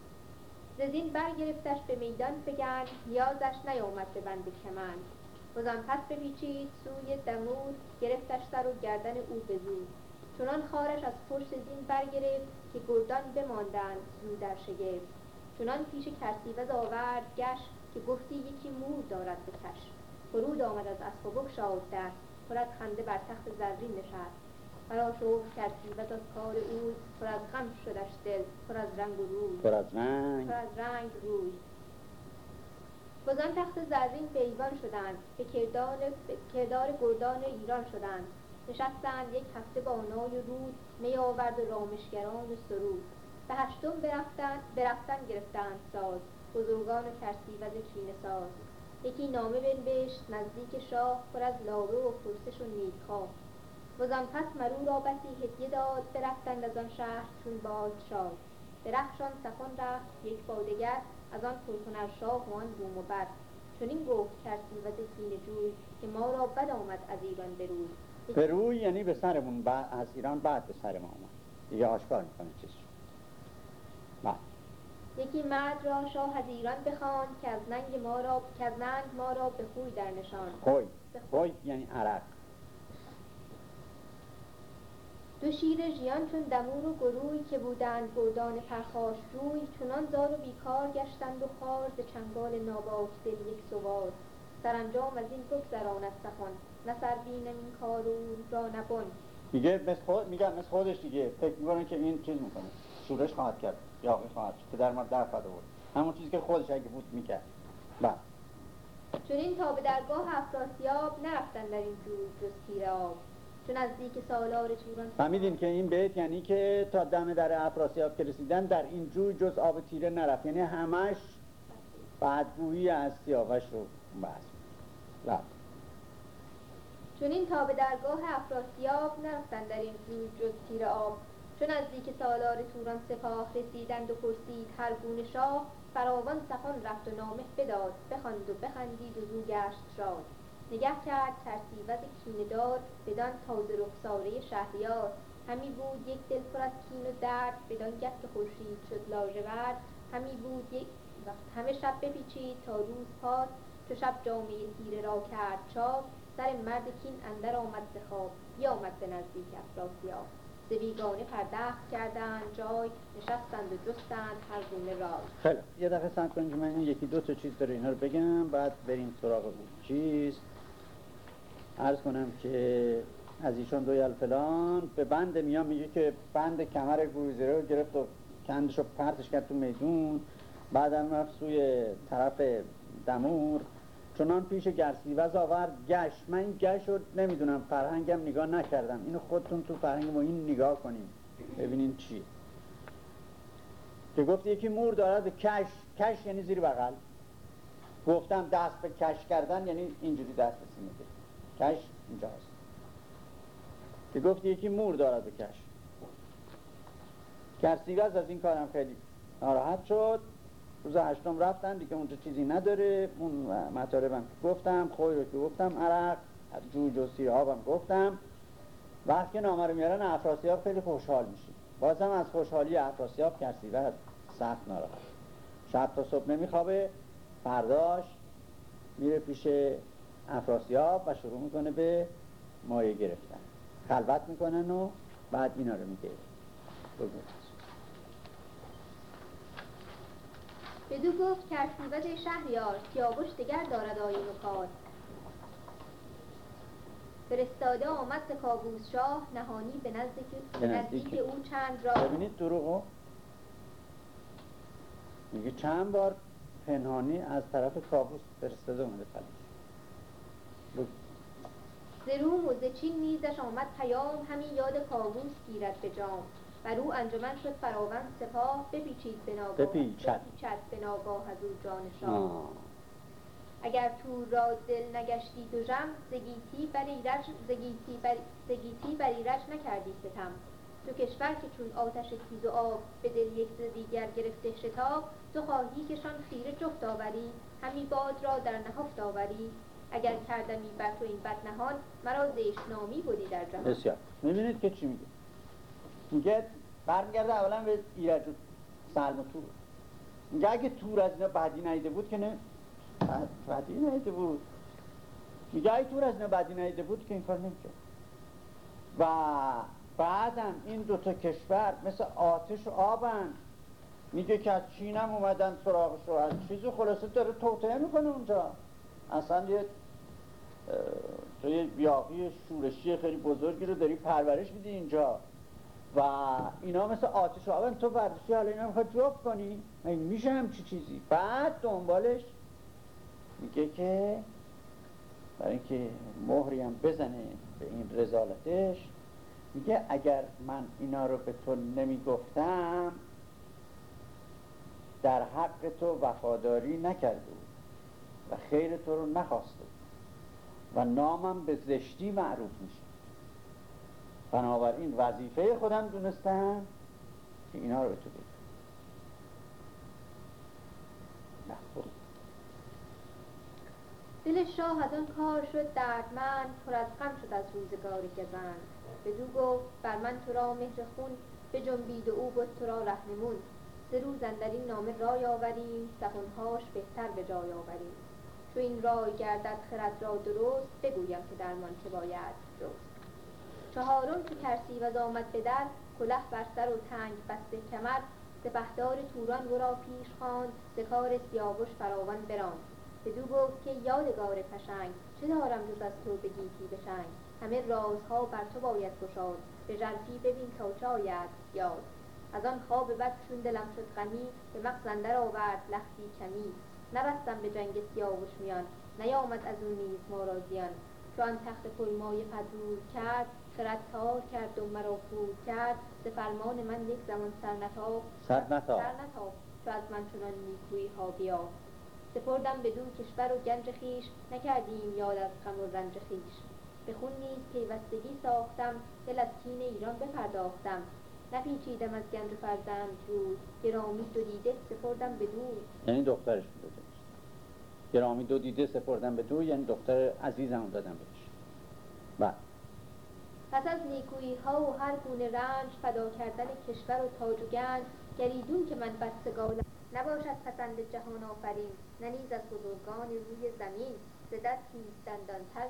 ززین برگرفتش به میدان فگن نیازش نیامد به بند کمند. وزان پس بپیچید سوی دمور گرفتش سر و گردن او به زور چنان خارش از پشت زین برگرفت که گردان بماندند زو در شگفت. چنان پیش کرسیوز آورد گش که گفتی یکی مور دارد به کش. فرود آمد از اسب و بگشاد دست پر خنده بر تخت زرین نشست. کردی و از کار او پر از غم شدش دل پر از رنگ و روی. پر از رنگ. پر از رنگ روی. بزن تخت زرین به ایوان شدند به کردار, به کردار گردان ایران شدند. نشستند یک هفته با نای و رود می آورد و رامشگران و سرود. به هشتم برفتن, برفتن گرفتند ساز. بزرگان و کرسیوز چین ساز. یکی نامه بنوشت نزدیک شاه پر از لاوه و پرسش و نیکخواه وزان پس مرو را بسی هدیه داد برفتند از آن شهر چون باد شاد درخشان سخن رفت یک با دگر از آن پرهنر شاه و آن بوم و بد چنین گفت کرسیوز کینه جوی که ما را بد آمد از ایران به روی. به روی یعنی به سرمون بعد از ایران بعد به سر ما آمد. دیگه آشکار می‌کنه چیز شد. بعد. یکی مرد را شاه از ایران بخواند که از ننگ ما را که از ننگ ما را به خوی در نشان خوی. خوی یعنی عرق. دو شیر ژیان چون دمور و گروی که بودند گردان پرخاش جوی چنان زار و بیکار گشتند و خوار ز چنگال ناباک دل یک سوار. سرانجام از این بگذراند سخن نه سر بینم این کار و او را نبن میگه مثل خود میگم مثل خودش دیگه. فکر می‌کنه که این چیز می‌کنه. شورش خواهد کرد. یاقی خواهد شد. که در ما در خواهد بود. همون چیزی که خودش اگه بود می‌کرد. بعد چنین تا به درگاه افراسیاب نرفتند در این جوی جز تیر آب. چون نزدیک سالار توران فهمیدین که این بیت یعنی که تا دم در افراسیاب که رسیدن در این جوی جز آب تیره نرفت. یعنی همش بدگویی از سیاوش رو بحث بعد چنین تا به درگاه افراسیاب نرفتند در این جوی جز تیر آب. چون نزدیک سالار توران سپاه رسیدند و پرسید هر گونه شاه فراوان سخن رفت و نامه بداد بخواند و بخندید و زو گشت شاد. نگه کرد ترتیبت کیندار بدان تازه رخساره شهریار. همی بود یک دل پر از کین و درد بدان گه که خورشید شد لاژورد. همی بود یک وقت همه شب بپیچید تا روز پاس چو شب جامعه تیره را کرد چاک. سر مرد کین اندر آمد ز خواب بیامد به نزدیک افراسیاب ز بیگانه پردخت کردند جای نشستند و جستند هر گونه رای. خیلی. یه دفعه کنیم که من این یکی دو تا چیز داره اینا رو بگم بعد بریم سراغ چیز. عرض کنم که از ایشان دوی فلان. به بند میان میگه که بند کمر گروزیره رو گرفت و کندش رو پرتش کرد تو میدون. بعدم رفت سوی طرف دمور. چنان پیش گرسیوز آورد گشت. من این گشت رو نمی‌دونم فرهنگم نگاه نکردم. اینو خودتون تو فرهنگ ما این نگاه کنیم ببینین چیه. که گفت یکی مور دارد و کش. کش یعنی زیر بغل. گفتم دست به کش کردن یعنی اینجوری دست به. کش اینجا هست که گفت یکی مور دارد و کش کرسیوز از این کارم خیلی ناراحت شد. روز هشتم رفتن دیگه اونجا چیزی نداره. اون مطالبم که گفتم خوی رو که گفتم عرق جوج و سیر آبم گفتم. وقتی که نامه رو میارن افراسیاب خیلی خوشحال میشه. بازم از خوشحالی افراسیاب کرسیوز سخت ناراحت. شب تا صبح نمیخوابه فرداش میره پیش افراسیاب و شروع می‌کنه به مایه گرفتن خلوت می‌کنن و بعد اینا رو میگه بدو گفت کرسیوز شهریار سیاوش دگر دارد آیین و کار فرستاده آمد ز کاووس شاه نهانی به نزدیک به نزدیک. او چند را ببینید دروغو میگه چند بار پنهانی از طرف کابوس فرستاده اومده بگو. ز روم و ز چین نیزش آمد پیام همین یاد کاووس گیرد به جام. بر او انجمن شد فراوان سپاه بپیچید به ناگاه. بپیچد. بپیچد به ناگاه از او جان شاه. اگر تور را دل نگشتی تو جم زگیتی بر ایرج زگیتی بر زگیتی بر ایرج نکردی ستم. تو کشور که چون آتش تیز و آب به دل یک ز دیگر گرفته شتاب تو خواهی که شان خیره جفت آوری همی باد را در نهفت آوری. اگر کردمی بر تو این بد نهان مرا بودی در جهان. بسیار. می‌بینید که چی میگه؟ میگه برمیگرده اولا به ایرج سلم و تور. میگه اگه تور از اینا بعدی نیده بود که نه بعدی نیده بود. میگه اگه تور از اینا بعدی نیده بود که این کار نمی‌کرد. و بعدم این دوتا کشور مثل آتش و آبن. میگه که از چین هم اومدن سراغش رو از چیز و خلاصه داره توطعه می‌کنه اونجا. اصلا یه تو یه یاقی شورشی خیلی بزرگی رو داری پرورش میدی اینجا. و اینا مثل آتش آبن تو برداشتی حالا اینا می‌خواد جفت کنی؟ میشه همچی چیزی. بعد دنبالش میگه که برای اینکه مهری هم بزنه به این رزالتش میگه اگر من اینا رو به تو نمی‌گفتم در حق تو وفاداری نکرده بود. و خیر تو رو نخواسته. و نامم به زشتی معروف میشه. بنابراین وظیفه خودم دونستم که اینا رو به تو بگم دل شاه از آن کار شد دردمند پر از غم شد از روزگار گزند بدو گفت بر من تو را مهر خون جنبید و او بود تو را رهنمون سه روز در این نامه رای آوریم سخنهاش بهتر به جای آوریم. چو این رای گردد خرد را درست بگویم که درمان چه باید جست چهارم که کرسی و آمد به در کله بر سر و تنگ بسته کمر سپهدار توران ورا پیش خواند ز کار سیاوش فراوان براند. بدو گفت که یادگار پشنگ چه دارم جز از تو به گیتی بشنگ؟ همه رازها بر تو باید گشاد به ژرفی ببین تا چه آید یاد. از آن خواب بد چون دلم شد غمی به مغز اندر آورد لختی کمی. نبستم به جنگ سیاوش میان نیامد از او نیز ما را زیان چو آن تخت پرمایه پدرود کرد خرد تار کرد و مرا فرود کرد ز فرمان من یک زمان سر نتاب سر نتاب چو از من چنان نیکویی ها بیافت. سپردم بدو کشور و گنج خیش نکردیم یاد از غم و رنج خیش به خون نیز پیوستگی ساختم دل از کین ایران بپرداختم. نپیچیدم از گنج فرزند جوی گرامی دو دیده سپردم بدو یعنی دخترش بوده گرامی دو دیده سپردم به دو یعنی دختر عزیزم دادم بهش. بله. پس از نیکویی ها و هر گونه رنج فدا کردن کشور و تاج و گنج گریدون که من بستگانم نباشد پسند جهان آفرین نه نیز از بزرگان روی زمین ز دست دندان تر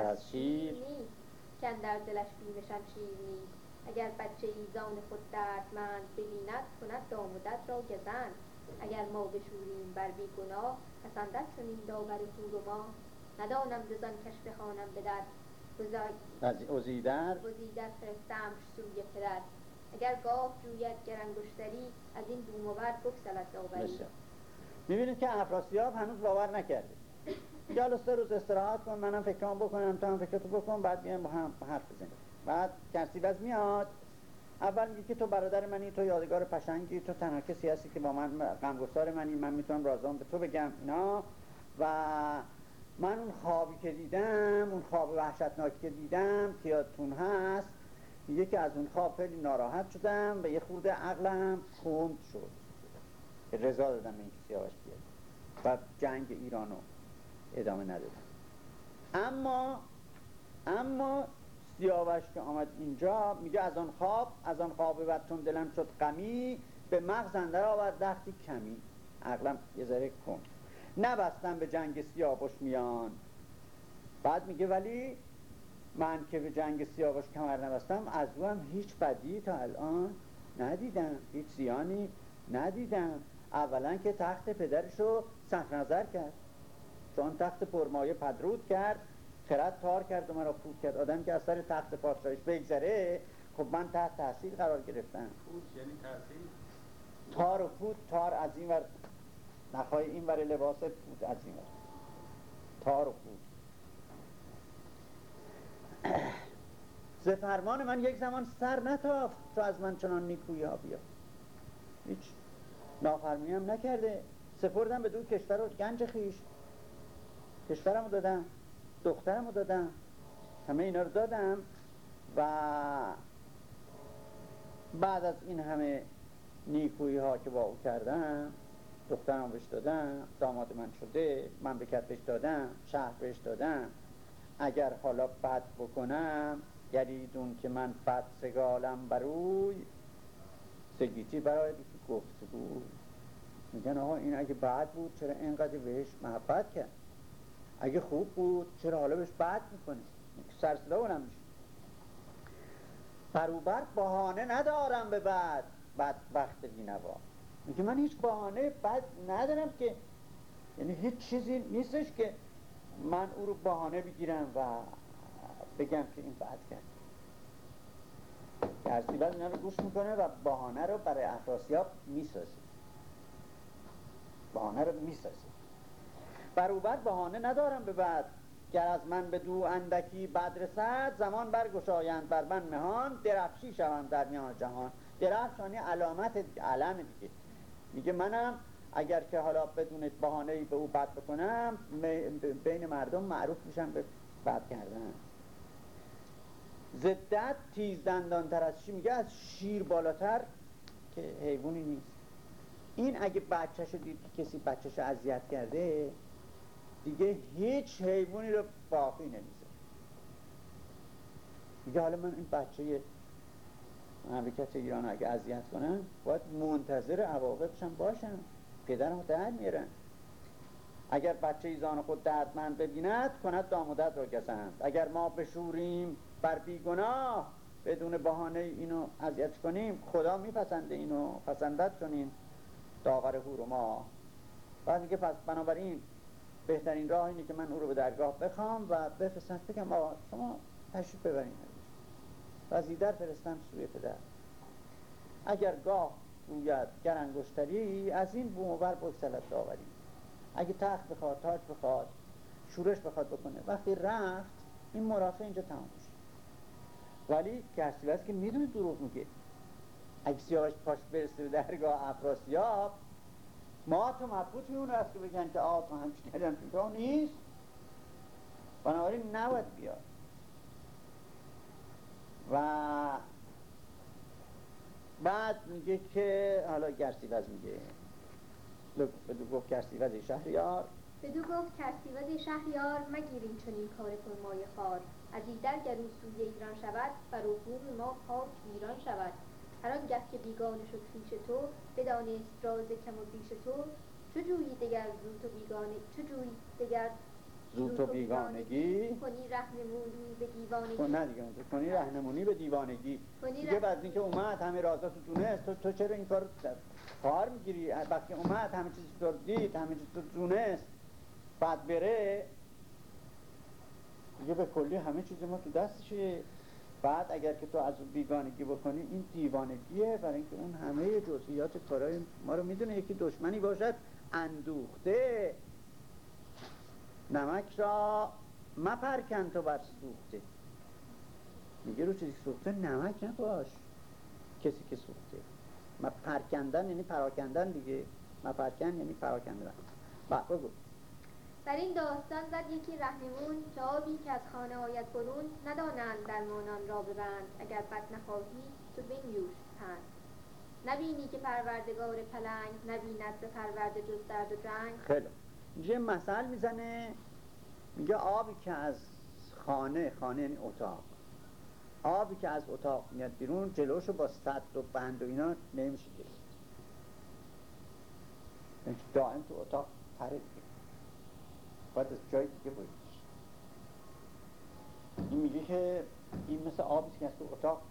از شیر. نیست که در دلش بیم شمشیر نیست. اگر بچه ایزان خود دردمند ببیند کند دام و دد را گزند. اگر ما بشوریم بر بی گناه پسندد چنین داور هور و ما ندانم زان کش بخوانم به در؟ ازیدر وزیدر فرستمش سوی پدر. اگر گاه جوید گرنگشتری از این دوم و بر بکسلت داوری. می‌بینید که افراسیاب هنوز باور نکرده. یا سه روز استراحت کن منم فکرام بکنم تو هم فکرتو بکن بعد بیایم با هم حرف بزنیم. بعد کرسیوز میاد. اول میگه که تو برادر منی تو یادگار پشنگی تو تنها کسی هستی که با من غمگسار منی. من می‌تونم رازان به تو بگم اینا. و من اون خوابی که دیدم اون خواب وحشتناکی که دیدم تیاتون هست میگه که از اون خواب خیلی ناراحت شدم و یه خورده عقلم کند شد. رضا دادم این سیاوش بیاد. و جنگ ایرانو ادامه ندادم. اما اما سیاوش که آمد اینجا میگه از آن خواب از آن خواب بدتون دلم شد غمی به مغز اندر آورد دختی کمی. عقلم یه ذره کن نبستم به جنگ سیاوش میان. بعد میگه ولی من که به جنگ سیاوش کمر نبستم از او هم هیچ بدی تا الان ندیدم هیچ زیانی ندیدم. اولا که تخت پدرشو سخت نظر کرد. چون تخت پرمایه پدرود کرد. خرد تار کرد و مرا فوت کرد. آدم که از سر تخت پادشاهیش بگذره خب من تحت تحصیل قرار گرفتم. یعنی تار و فوت تار از این ور نخواه این ور لباس فوت از این ور. تار و فوت ز فرمان من یک زمان سر نتافت تو از من چنان نیکویی ها بیا هیچ نافرمی هم نکرده. سپردم به دو کشور و گنج خیش. کشورم دادم. دخترم رو دادم. همه اینا رو دادم و بعد از این همه نیکویی ها که با او کردم دخترم بهش دادم داماد من شده مملکت بهش دادم شهر بهش دادم. اگر حالا بد بکنم گریدون که من بد سگالم بروی سگیتی برای گفت بود. میگن آقا این اگه بد بود چرا اینقدر بهش محبت کرد؟ اگه خوب بود چرا حالا بهش بد می‌کنه سرسده اونم میشه. بروبر بهانه ندارم به بعد وقت بینوا میگه من هیچ بهانه بد ندارم که یعنی هیچ چیزی نیستش که من او رو بهانه بگیرم و بگم که این بعد کرد. بعد اینا رو گوش می‌کنه و بهانه رو برای افراسیاب می‌سازه. بهانه رو می‌سازه. بروبر بهانه ندارم به بعد. گر از من به دو اندکی بد رسد زمان برگشایند بر من مهان درفشی شوم در میان جهان. درفش علامت علم دیگه. میگه منم اگر که حالا بدون بهانه به او بد بکنم بین مردم معروف میشم به بد کردن. زدت تیز دندانتر از چی؟ میگه از شیر بالاتر که حیوانی نیست. این اگه بچهش دید که کسی بچهش اذیت کرده دیگه هیچ حیوانی رو باقی نمیزه میگه حالا من این بچه مملکت ایران اگه اذیت کنن باید منتظر عواقبشم باشم پدرم در میرن اگر بچه ایزان خود دردمند ببیند کند دامودت را گزند. اگر ما بشوریم بر بیگناه بدون بهانه اینو اذیت کنیم خدا میپسنده اینو. پسندت کنیم. داغر هور ما بعد میگه پس بنابراین بهترین راه اینه که من او رو به درگاه بخوام و بفرستم. بگم آقا شما تشریف ببرین. وزیدر فرستم سوی پدر. اگر گاه گوید گر انگشتری از این بوم بر داوری اگه تخت بخواد تاج بخواد شورش بخواد بکنه. وقتی رفت این مرافع اینجا تمام میشه. ولی کسی که می‌دونه دروغ میگه. اگه سیاوش پاش برسه به درگاه افراسیاب ما تو مبهوت میونه است که بگن که آقا همچین کردن تو نیست. بنابراین نباید بیاد. و بعد میگه که حالا گرسیوز میگه. بدو گفت گرسیوز شهریار. بدو گفت کرسیوز شهریار مگیریم چنین کار کن مای خار از در گرو سوی ایران شود بر بوم ما پاک ویران شود. هر آنگه که بیگانه شد پیش تو بدانست راز کم و بیش تو چو جویی دگر زود و بیگانه چو جویی دگر زود و بیگانگی؟ کنی رهنمونی به دیوانگی. خب نه دیگه کنی رهنمونی به دیوانگی. دیگه بعد اینکه اومد همه رازا تو دونست تو, تو چرا این کار کار می‌گیری؟ وقتی اومد همه چیز تو دید همه چیز تو دونست. بعد بره دیگه به کلی همه چیز ما تو دستشه. بعد اگر که تو از بیگانگی بکنی این دیوانگیه برای اینکه اون همه جزئیات کارهای ما رو می‌دونه. یکی دشمنی باشد اندوخته. نمک را مپرکن تو بر سوخته. میگه رو چیزی سوخته نمک نباش. کسی که سوخته. پرکندن یعنی پراکندن دیگه. مپرکن یعنی پراکندن. بعد بگو. در این داستان زد یکی رهنمون که آبی که از خانه آید برون ندانند در مانان را ببند. اگر بد نخواهی تو بنیوش پند. نبینی که پروردگار پلنگ نبیند به پرورده جز درد و جنگ. خیلی. اینجا مثل می‌زنه میگه آبی که از خانه خانه یعنی اتاق. آبی که از اتاق میاد بیرون جلوشو با صد و بند و اینا نمیشه گرفت. یعنی دائم تو اتاق پره باید از جای دیگه بریدش این میگه که این مثل آبی که از تو اتاق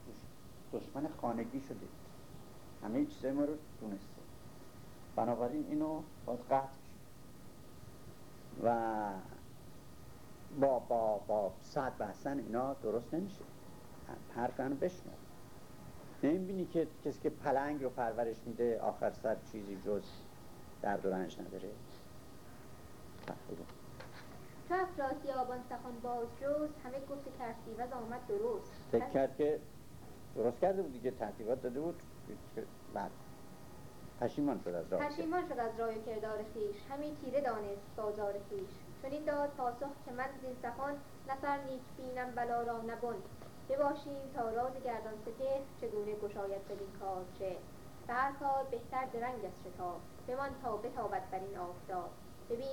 دشمن خانگی شده. همه چیزای ما رو دونسته. بنابراین اینو باید قطع و با با با صد بحثن اینا درست نمیشه. حرف منو بشنو. نمی‌بینی که کسی که پلنگ رو پرورش میده آخر سر چیزی جز درد و رنج نداره؟ تو افراسی آبان سخن باز جز همه گفت کرسیوز آمد درست. فکر کرد که درست کرده بود دیگه ترتیبات داده بود بعد پشیمان شد از راه. پشیمان شد از راه کردار خیش همین تیره دانست بازار خیش. چنین داد پاسخ که من زین سخن نفر نیک بینم بلا را نبن بباشیم تا راز گردان سپهر چگونه گشاید بدین کار چه. به هر کار بهتر درنگ از شتاب. بمان تا بتابد بر این آفتاب.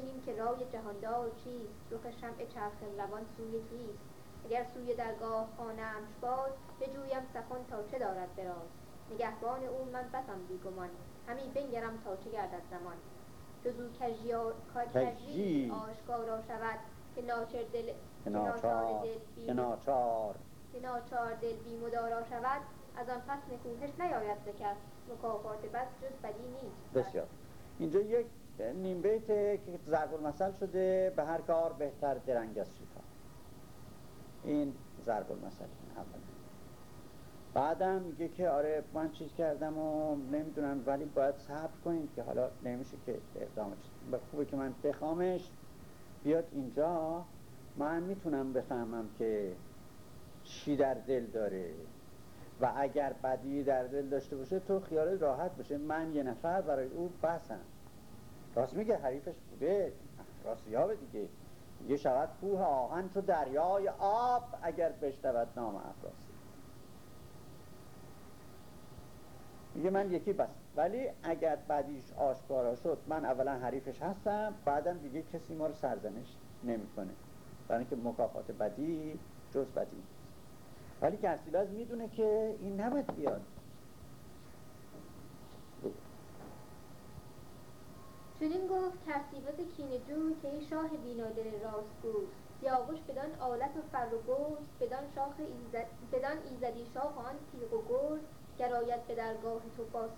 ببینیم که رای جهاندار چیست؟ رخ شمع چرخ روان سوی کیست؟ اگر سوی درگاه خانهامش باز بجویم سخن تا چه دارد دراز نگهبان او من بسم بیگمان همی بنگرم تا چه گردد زمان؟ جزو کجی آشکارا شود که ناچر دل که ناچار دل ناچار. که ناچار دل بی مدارا شود از آن پس نکوهش نیاید ز مکافات بس جز بدی نیست. بسیار. اینجا یک نیم بیت که ضرب المثل شده به هر کار بهتر درنگ از شکار این ضرب المثل اول بعدم میگه که آره من چیز کردم و نمی‌دونم ولی باید صبر کنید که حالا نمیشه که اقدامش خوبه که من بخوامش بیاد اینجا. من می‌تونم بفهمم که چی در دل داره. و اگر بدی در دل داشته باشه تو خیال راحت باشه. من یه نفر برای او بسم. راست میگه حریفش بوده. راست یابه دیگه. یه شود کوه آهن تو دریای آب اگر بشتود نام افراسی. میگه من یکی بس. ولی اگر بعدیش آشکارا شد من اولا حریفش هستم بعدم دیگه کسی ما رو سرزنش نمی‌کنه. برای اینکه مکافات بدی جز بدی ولی گرسیلاز می‌دونه که این نباید بیاد. چنین گفت کرسیوز کینه جو که ای شاه بینادر راستگو سیاوش بدان آلت و فر و گرز بدان شاخ ایزد بدان ایزدی شاه آن تیغ و گرز گراید به درگاه تو با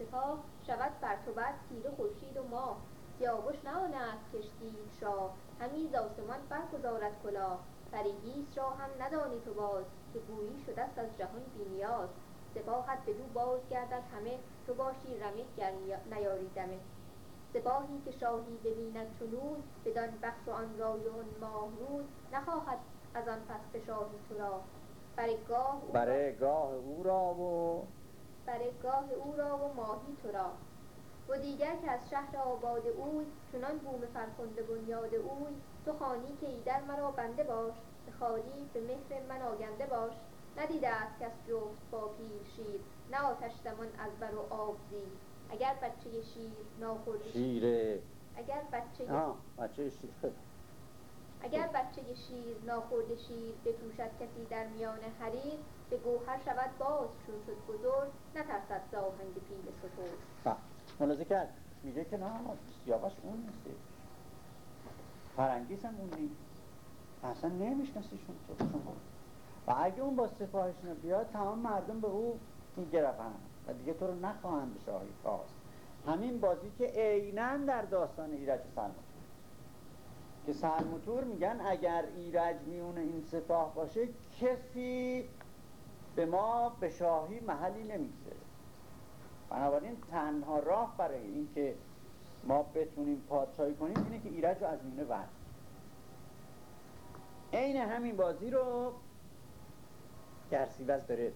شود بر تو بر تیره خورشید و ماه. سیاوش نه کشتی شاه همی ز آسمان برگذارد کلاه. فریگیس را هم ندانی تو باز که گویی شده است از جهان بینیاز سپاهت بدو باز گردد همه تو باشی رمه گر نیاری دمه. سپاهی که شاهی ببیند چنون بدان بخت و آن رای و آن ماه روز نخواهد از آن پس به شاهی تو را. برگاه او را- برگاه او را و برگاه او را و ماهی تو را. و دیگر که از شهر آباد اوی چنان بوم فرخنده بنیاد اوی تو خانی که ایدر مرا بنده باش به خالی به مهر من آگنده باش. ندیده است کس جفت با پیر شیر نه آتش زمان از بر و آب زیر. اگر بچه شیر ناخورده شیر. شیر اگر بچه آه بچه شیر. اگر بچه شیر ناخورده شیر بپوشد کسی در میان حریر به گوهر شود باز چون شد بزرگ نترسد ز آهنگ پیل ستور بله. ملاحظه کرد. میگه که نه سیاوش اون نیستش فرنگیس هم اون نیست. اصلا نمیشناسیشون تو شما و اگه اون با سپاهشون بیاد تمام مردم به او میگرفن و دیگه تو رو نخواهند به شاهی خواست. همین بازی که عینا در داستان ایرج سلموتور که سلموتور میگن اگر ایرج میونه این سپاه باشه کسی به ما به شاهی محلی نمی‌گذاره بنابراین تنها راه برای اینکه ما بتونیم پادشاهی کنیم اینه که ایرج رو از میونه ورد عین همین بازی رو گرسیوز داره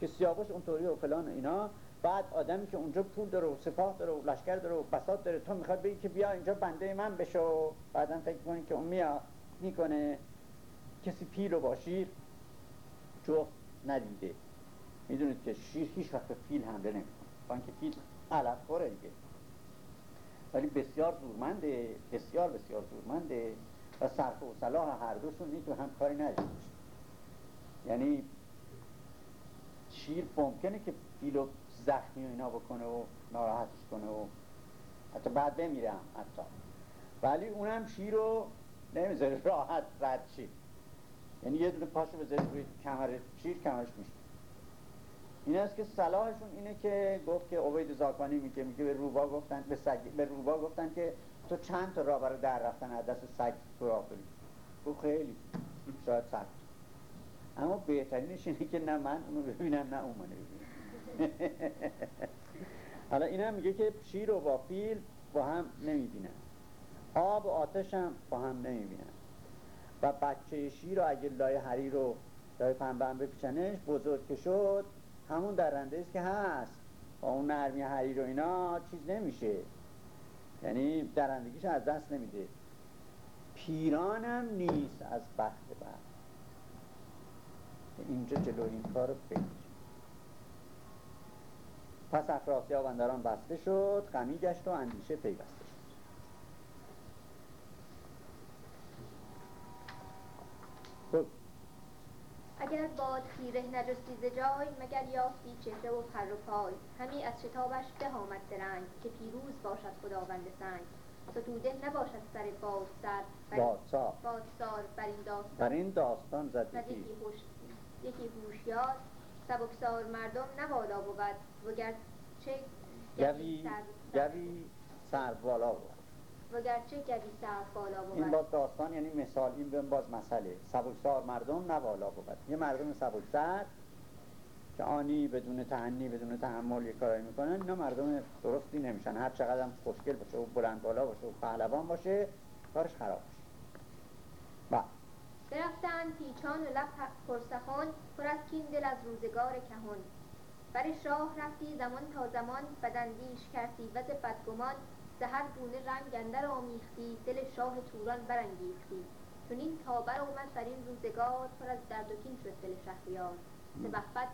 که سیاوش اونطوری و فلان و اینا بعد آدمی که اونجا پول داره و سپاه داره و لشکر داره و بساط داره تو می‌خواد بگی که بیا اینجا بنده من بشو. بعدا فکر کنی که اون میاد می‌کنه کسی پیل و با شیر جفت ندیده. می‌دونید که شیر هیچ وقت فیل حمله نمی‌کنه. با اینکه فیل علف خوره دیگه. ولی بسیار زورمنده بسیار بسیار زورمنده و صرف و صلاح هر دوشون این تو هم کاری باشه. یعنی شیر ممکنه که فیلو زخمی و اینا بکنه و ناراحتش کنه و حتی بعد بمیره هم حتی. ولی اونم شیر رو نمی‌ذاره راحت رد شی یعنی یه دونه پاشو بذاره روی کمر شیر کمرش میشه. این است که صلاحشون اینه که گفت که عبید زاکانی میگه میگه به روبا گفتن به سگ به روبا گفتن که تو چند تا راه برای در رفتن از دست سگ راه بری. خیلی شاید صد. اما بهترینش اینه که نه من اونو ببینم نه اون منو ببینم. حالا این هم میگه که شیر و با فیل با هم نمی‌بینن. آب و آتش هم با هم نمی‌بینن. و بچه شیر رو اگه لای حریر رو لای پنبه هم بپیچنش بزرگ که شد همون درنده است که هست. با اون نرمی حریر و اینا چیز نمیشه. یعنی درندگیش از دست نمیده. پیرانم نیست از بخت بعد اینجا جلو این کار رو بگیریم پس افراسیاب اندران بسته شد غمی گشت و اندیشه پیوسته شد. خب. اگر باد خیره نجستی جای مگر یافتی چهره و پر و پای. همی از شتابش به آمد درنگ که پیروز باشد خداوند سنگ. ستوده نباشد سر باد سر بر بادسا بادسار بر این داستان. بر این داستان زد زد یکی یکی هوش یکی هوشیار سبکسار مردم نبادا بود وگر چه گوی گوی سر بالا بود. وگرچه گوی سر بالا بود. این باز داستان یعنی مثال این باز مسئله. سبکسار مردم نه بالا بود. یه مردم سبکسر که آنی بدون تعنی بدون تحمل یه کارایی می‌کنن اینا مردم درستی نمیشن. هر چقدر هم خوشگل باشه و بلند بالا باشه و پهلوان باشه کارش خراب. برفتن پیچان و لب پرسخان پر از کین دل از روزگار کهون بر شاه رفتی زمان تا زمان بدندیش کردی وز بدگمان زهر گونه رنگ اندر آمیختی دل شاه توران برانگیختی. چنین تا اومد بر این روزگار پر از درد و کین شد دل شهریار.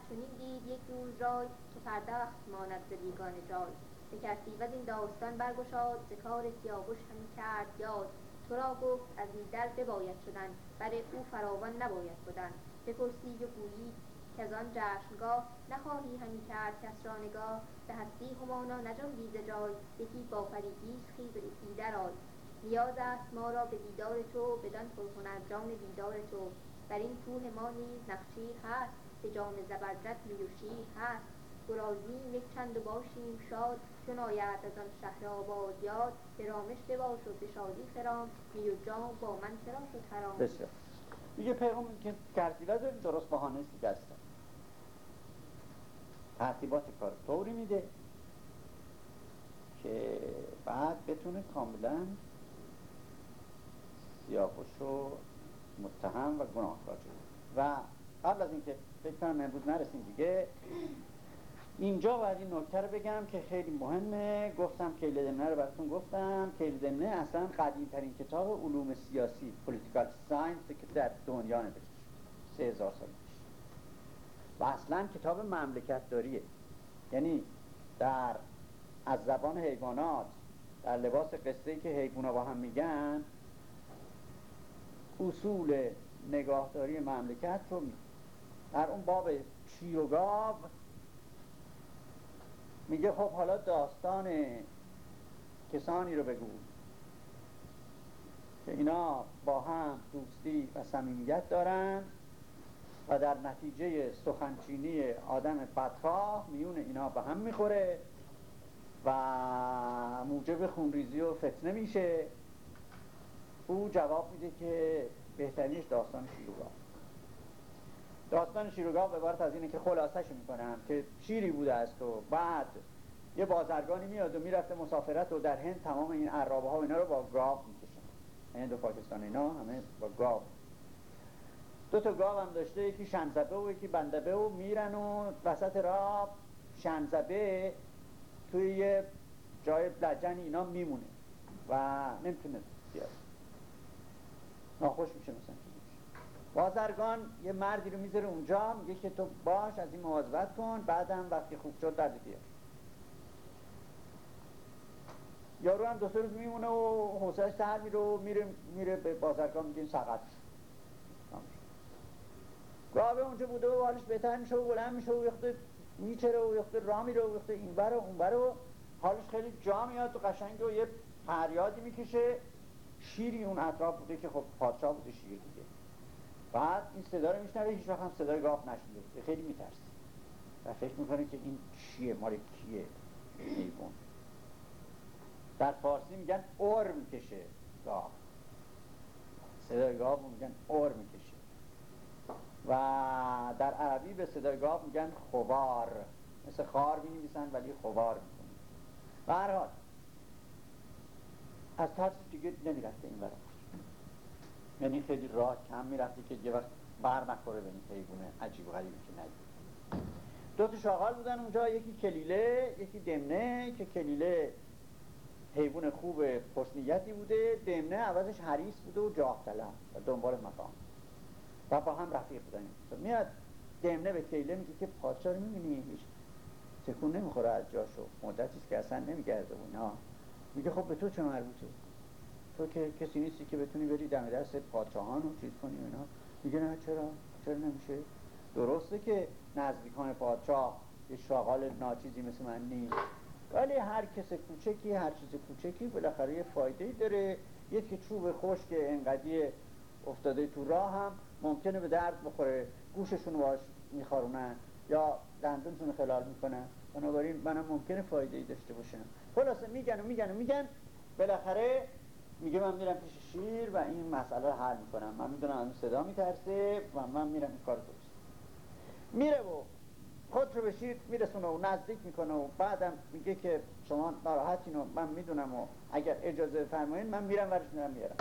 چنین دید یک روز رای که پردخت ماند ز بیگان جای. بکرسی و این داستان برگشاد ز کار سیاوش همی کرد یاد. تو را گفت از این در بباید شدن. بر او فراوان نباید بودن بپرسی و گویی که از آن جشنگاه نخواهی همی کرد کس را نگاه. به هستی همانا نجنبی ز جای. یکی با فریدی خیز ایدر آی نیاز است ما را به دیدار تو بدان پرهنر جان دیدار تو. بر این کوه ما نیز نقشی هست. که جام زبرجد می و شیر هست. گرازیم یک چند و باشیم شاد چون آید از آن شهر آباد یاد به بباش و به شادی خرام. می و با من چرا شد حرام؟ بسیار. میگه پیغام که کرتیبه داریم درست بهانه است ترتیبات کار طوری میده که بعد بتونه کاملا سیاوش رو متهم و گناهکار و قبل از اینکه فکر کنم امروز نرسیم دیگه اینجا باید این نکته رو بگم که خیلی مهمه. گفتم کلیله دمنه رو براتون گفتم. کلیله دمنه اصلا قدیم ترین کتاب علوم سیاسی political science که در دنیا نوشته سه هزار سال و اصلا کتاب مملکت داریه یعنی در از زبان حیوانات در لباس قصه که حیوانا با هم میگن اصول نگاهداری مملکت رو در اون باب چی و میگه خب حالا داستان کسانی رو بگو که اینا با هم دوستی و صمیمیت دارن و در نتیجه سخنچینی آدم بدخواه میون اینا به هم می‌خوره و موجب خونریزی و فتنه میشه. او جواب میده که بهترینش داستان شیروگاه داستان شیروگاه عبارت از اینه که خلاصش می‌کنم که شیری بوده است و بعد یه بازرگانی میاد و می‌رفته مسافرت و در هند تمام این عرابه ها و اینا رو با گاو می‌کشن هند و پاکستان اینا همه با گاو. دو تا گاو هم داشته یکی شنزبه و یکی بندبه و میرن و وسط راه شنزبه توی یه جای لجن اینا میمونه و نمی‌تونه بیاد. ناخوش میشه مثلا. بازرگان یه مردی رو می‌ذاره اونجا میگه که تو باش از این مواظبت کن. بعدم وقتی خوب شد بعد بیار یارو هم دو روز میمونه و حوصلش سر میره و میره, میره به بازرگان میگه سقط. گاوه اونجا بوده و حالش بهتر میشه و بلند میشه و یخته میچره و یخته را میره و یخته این بره و اون بره و حالش خیلی جا میاد و قشنگ و یه پریادی می‌کشه. شیری اون اطراف بوده که خب پادشاه بوده شیر دیگه بعد این صدا رو میشنوه هیچ وقت هم صدای گاو نشنیده خیلی میترسه و فکر می‌کنه که این چیه؟ مال کیه؟ حیوان. در فارسی میگن اور می‌کشه گاو. صدای گاو میگن اور می‌کشه و در عربی به صدای گاو میگن خوار. مثل خار می ولی خوار می‌کنن. و هر حال از ترس دیگه نمی‌رفته این برای یعنی خیلی راه کم می‌رفته که یه وقت بر نخوره به این حیوانه. عجیب غریبی که ندید دو تا شاغال بودن اونجا یکی کلیله یکی دمنه که کلیله حیوان خوب خوشنیتی بوده. دمنه عوضش حریص بوده و جاه طلب و دنبال مقام. و با هم رفیق بودن. میاد دمنه به کلیله میگه که پادشاه رو می‌بینی؟ هیچ تکون نمی‌خوره از جاشو مدتی که اصلا نمیگرده اونا میگه خب به تو چه مربوطه؟ تو که کسی نیستی که بتونی بری دم دست پادشاهان رو چیز کنی اینا. میگه نه چرا؟ چرا نمیشه؟ درسته که نزدیکان پادشاه یه شاغال ناچیزی مثل من نیست. ولی هر کس کوچکی هر چیز کوچکی بالاخره یه فایده داره. یکی چوب خشک انقدی افتاده تو راه هم ممکنه به درد بخوره. گوششون باش میخارونن یا دندونشون خلال می‌کنن. بنابراین منم ممکنه فایده ای داشته باشم. خلاصه میگن و میگن و میگن. بالاخره میگه من میرم پیش شیر و این مسئله رو حل می‌کنم. من می‌دونم از صدا میترسه و من میرم این کار درست میره و خود رو به شیر میرسونه و نزدیک می‌کنه و بعدم میگه که شما ناراحتین و من می‌دونم و اگر اجازه فرمایین من میرم ورش میرم میرم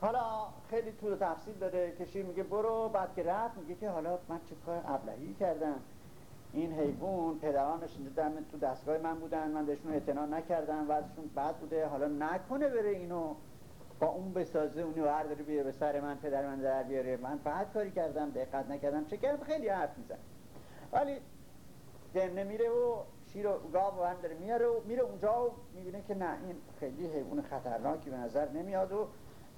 حالا خیلی طول تفصیل داره که شیر میگه برو بعد که رفت میگه که حالا من چه کار ابلهی کردم. این حیوان پدرانش در تو دستگاه من بودن من بهشون اعتنا نکردم وضعشون بد بوده. حالا نکنه بره اینو با اون بسازه اونو داره بیاره به سر من پدر من در بیاره. من بعد کاری کردم دقت نکردم. چه کردم خیلی حرف میزن ولی دمنه میره و شیر و گاو و داره میاره و میره اونجا و می‌بینه که نه این خیلی حیوان خطرناکی به نظر نمیاد و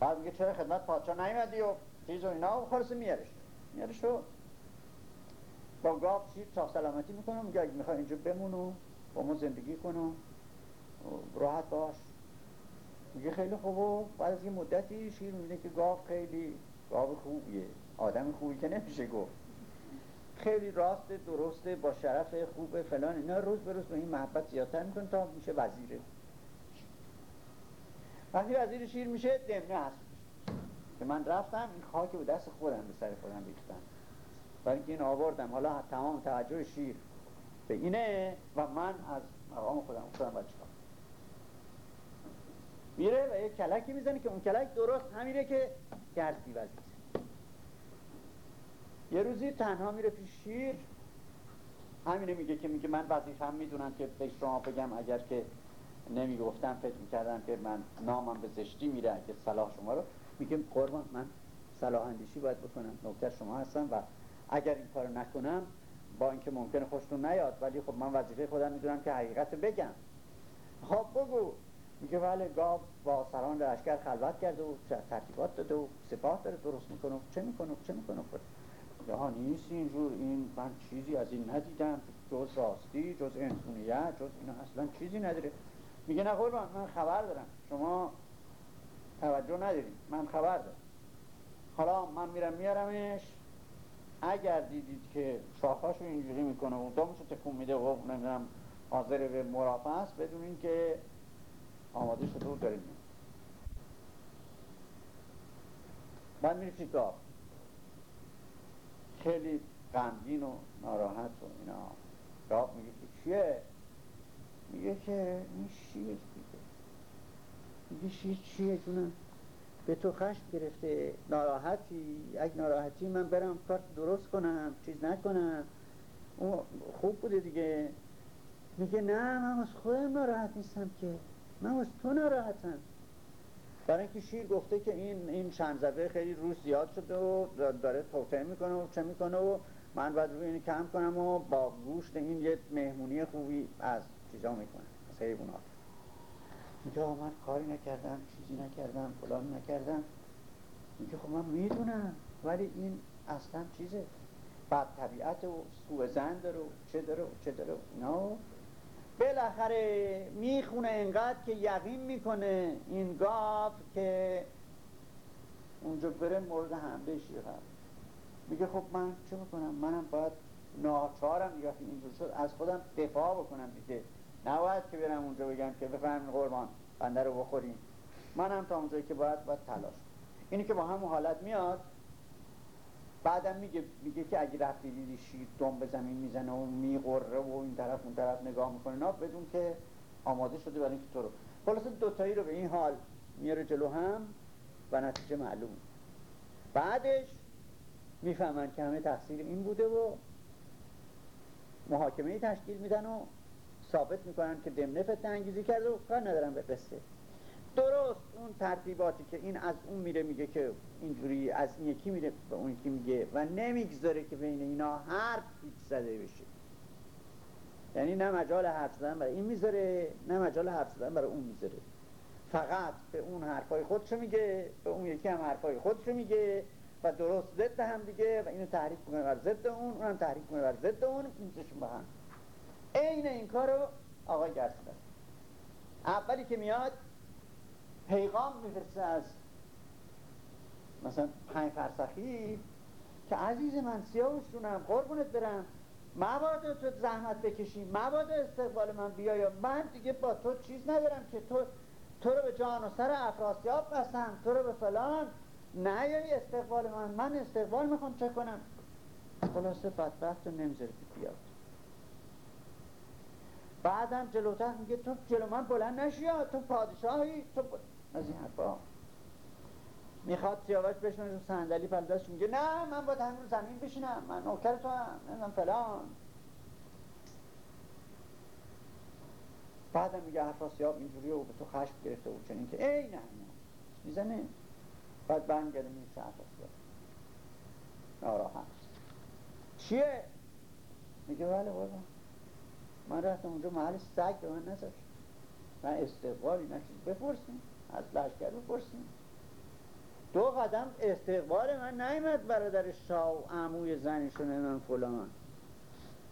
بعد میگه چرا خدمت پادشاه نیومدی و چیز و اینا. و خلاص میارش. میارش و با گاو شیر تا سلامتی می‌کنه میگه اگه می‌خوای اینجا بمونو با ما زندگی کنو راحت باش. میگه خیلی خوبه بعد از یه مدتی شیر می‌بینه که گاو خیلی گاو خوبیه. آدم خوبی که نمیشه گفت. خیلی راست درسته با شرف خوب فلان اینا. روز به روز به این محبت زیادتر می‌کنه تا میشه وزیره. وقتی وزیر شیر میشه دمنه هست. که من رفتم این خاک به دست خودم به سر خودم ریختم برای اینکه این آوردم. حالا تمام توجه شیر به اینه و من از مقام خودم خودم باید چکار میره و یه کلکی می‌زنه که اون کلک درست همیره که گرد بیوزید یه روزی تنها میره پیش شیر. همینه میگه که میگه من هم می‌دونم که به شما بگم اگر که نمی‌گفتم فکر می‌کردم که من نامم به زشتی میره اگه صلاح شما رو. میگه قربان من صلاح اندیشی باید بکنم. نکتر شما هستم و اگر این کار نکنم با اینکه ممکنه خوشتون نیاد ولی خب من وظیفه خودم می‌دونم که حقیقت بگم. خب بگو. میگه بله گاو با سران لشکر خلوت کرده و ترتیبات داده و سپاه داره درست می‌کنه. چه می‌کنه؟ چه می‌کنه؟ خود ها نیست اینجور این من چیزی از این ندیدم. جز راستی جز انسونیت جز اینا اصلا چیزی نداره. میگه نه قربان من خبر دارم. شما توجه نداریم من خبر دارم. حالا من میرم میارمش اگر دیدید که شاخاشو اینجوری می‌کنه و دامشو تکون میده و نمی‌دونم حاضر به مرافع است بدونین که آماده شده و داریم بعد میره چی خیلی غمگین و ناراحت و اینا. گاب میگه که چیه؟ میگه که این شیر دیگه. میگه شیر چیه جونم؟ به تو خشم گرفته. ناراحتی. اگه ناراحتی من برم کارت درست کنم چیز نکنم. اون خوب بوده دیگه. میگه نه من از خودم ناراحت نیستم که. من از تو ناراحتم. برای اینکه شیر گفته که این این چند خیلی روز زیاد شده و داره توطعه می‌کنه و چه می‌کنه و من باید روی اینو کم کنم و با گوشت این یه مهمونی خوبی از چیزا می‌کنم. از حیوانات میگه من کاری نکردم چیزی نکردم فلان نکردم. میگه خب من می‌دونم ولی این اصلا چیزه. بعد طبیعت و سوء زن داره چه داره چه داره و بالاخره می‌خونه انقدر که یقین می‌کنه این گاف که اونجا بره مورد حمله شیر میگه خب من چه بکنم منم باید ناچارم دیگه اینجور شد. از خودم دفاع بکنم دیگه. نباید که برم اونجا بگم که بفهمین قربان بنده رو بخوریم منم تا اونجایی که باید باید تلاش اینی که با همون حالت میاد بعدم میگه میگه که اگه رفتی دیدی شیر دم به زمین می‌زنه و میقره و این طرف اون طرف نگاه می‌کنه نه بدون که آماده شده برای اینکه تو رو. خلاص دوتایی رو به این حال میاره جلو هم و نتیجه معلوم. بعدش می‌فهمن که همه تقصیر این بوده و محاکمه تشکیل میدن و ثابت می‌کنن که دمنه فتنه انگیزی کرده و کار ندارن به قصه. درست اون ترتیباتی که این از اون میره میگه که اینجوری از این یکی میره به اون یکی میگه و نمی‌گذاره که بین اینا حرف هیچ زده بشه. یعنی نه مجال حرف زدن برای این می‌ذاره نه مجال حرف زدن برای اون می‌ذاره. فقط به اون حرفای خودشو میگه به اون یکی هم حرفای خودشو میگه و درست ضد هم دیگه و اینو تحریک کنه بر ضد اون اونم تحریک کنه بر ضد اون میزشون به هم. عین این کارو آقای گرسده اولی که میاد پیغام میفرسته از مثلا پنج فرسخی که عزیز من سیاوشونم قربونت برم. مبادا تو زحمت بکشی مبادا استقبال من بیای من دیگه با تو چیز ندارم که تو تو رو به جان و سر افراسیاب بستم تو رو به فلان. نیایی استقبال من من استقبال می‌خوام چه کنم. خلاصه بدبخت رو نمی‌ذاره بیاد. بعدم جلوتر میگه تو جلو من بلند نشی تو پادشاهی؟ تو از این حرفا. می‌خواد سیاوش بشنه رو صندلی پلداش میگه نه من با همین زمین بشینم من نوکر تو هم نمی‌دونم فلان. بعدم میگه افراسیاب اینجوری و به تو خشم گرفته و چنین که ای نه می‌زنه. بعد برمیگرده میشه افراسیاب ناراحت. چیه؟ میگه بله بابا. من رفتم اونجا محل سگ به من نذاشت من استقبالی نشید بپرسیم از لشکر بپرسیم دو قدم استقبال من نیمد برادر شاه و عموی زنیشون من فلان.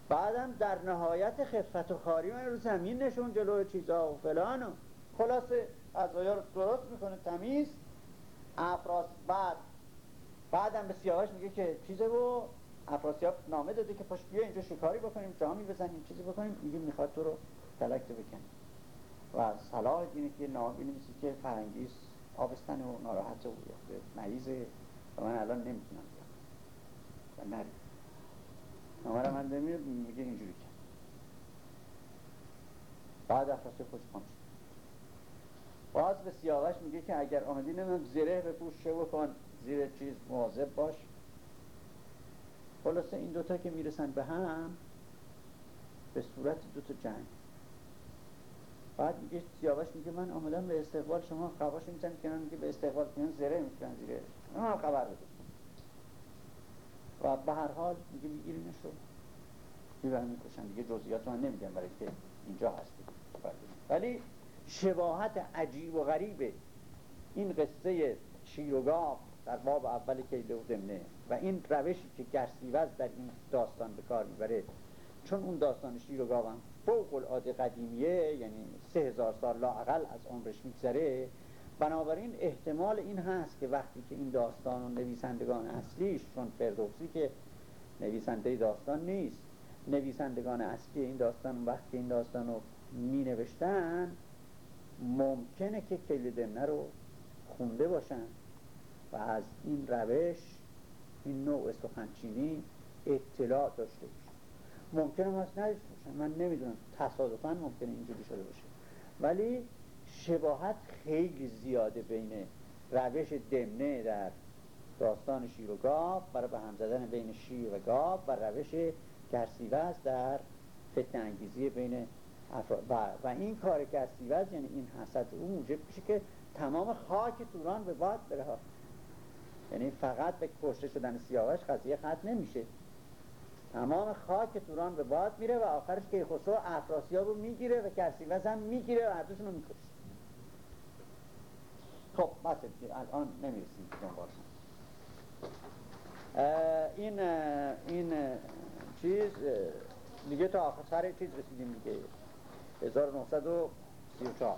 بعدم در نهایت خفت و خاری من رو زمین نشون جلو چیزا و فلان و خلاصه غذایا رو درست می‌کنه تمیز. افراس بعد. بعدم به سیاوش میگه که چیزه و افراسیاب نامه داده که پاش بیا اینجا شکاری بکنیم جامی بزنیم چیزی بکنیم میگه می‌خواد تو رو تلک بکنیم و صلاح اینه که نامه بنویسی که فرنگیز آبستن و ناراحت و مریضه و من الان نمی‌تونم بیام. و نری نامه من میگه اینجوری کرد. بعد افراسیاب خوش شد باز به سیاوش میگه که اگر آمدی نمیم زره بپوش شو بکن زیر چیز مواظب باش. خلاصه این دوتا که می‌رسن به هم به صورت دوتا جنگ. بعد میگه سیاوش میگه من آمدم به استقبال شما قواش میزن که میگه به استقبال کنن زره می‌کنن زیره من هم خبر بده و به هر حال میگه می‌گیری نشو می‌برن می‌کشن دیگه جزئیات من نمیگم برای که اینجا هستی ولی شباهت عجیب و غریب این قصه شیر و گاو در باب اول کیله و دمنه و این روشی که گرسیوز در این داستان به کار می‌بره چون اون داستان شیر و گاوم فوق العاده قدیمیه یعنی سه هزار سال لاقل از عمرش میگذره بنابراین احتمال این هست که وقتی که این داستان و نویسندگان اصلیش چون فردوسی که نویسنده داستان نیست نویسندگان اصلی این داستان وقتی این داستان رو می نوشتن ممکنه که کلی دمنه رو خونده باشن و از این روش این نوع سخنچینی اطلاع داشته باشه. ممکنه هست نداشته من نمی‌دونم. تصادفا ممکنه اینجوری شده باشه. ولی شباهت خیلی زیاده بین روش دمنه در داستان شیر و گاب برای به هم زدن بین شیر و گاب و روش گرسیوز در فتن انگیزی بین افراد. و, و این کار گرسیوز یعنی این حسد او موجب میشه که تمام خاک توران به باد بره. یعنی فقط به کشته شدن سیاوش قضیه ختم نمیشه. تمام خاک توران به باد میره و آخرش که خسرو افراسیاب رو می‌گیره و کرسیوز هم می‌گیره و هردوشون رو می‌کشه. خب بسه الان نمی‌رسیم که دنبالشن این این چیز دیگه تا آخر سر چیز رسیدیم دیگه. 1934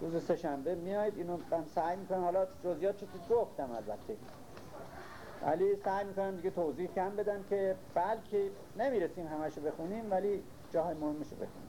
روز سهشنبه میاید اینو من سعی می‌کنم. حالا جزئیات چطور گفتم البته. ولی سعی می‌کنم دیگه توضیح کم بدم که بلکه نمی‌رسیم همشو بخونیم ولی جاهای مهمشو بخونیم.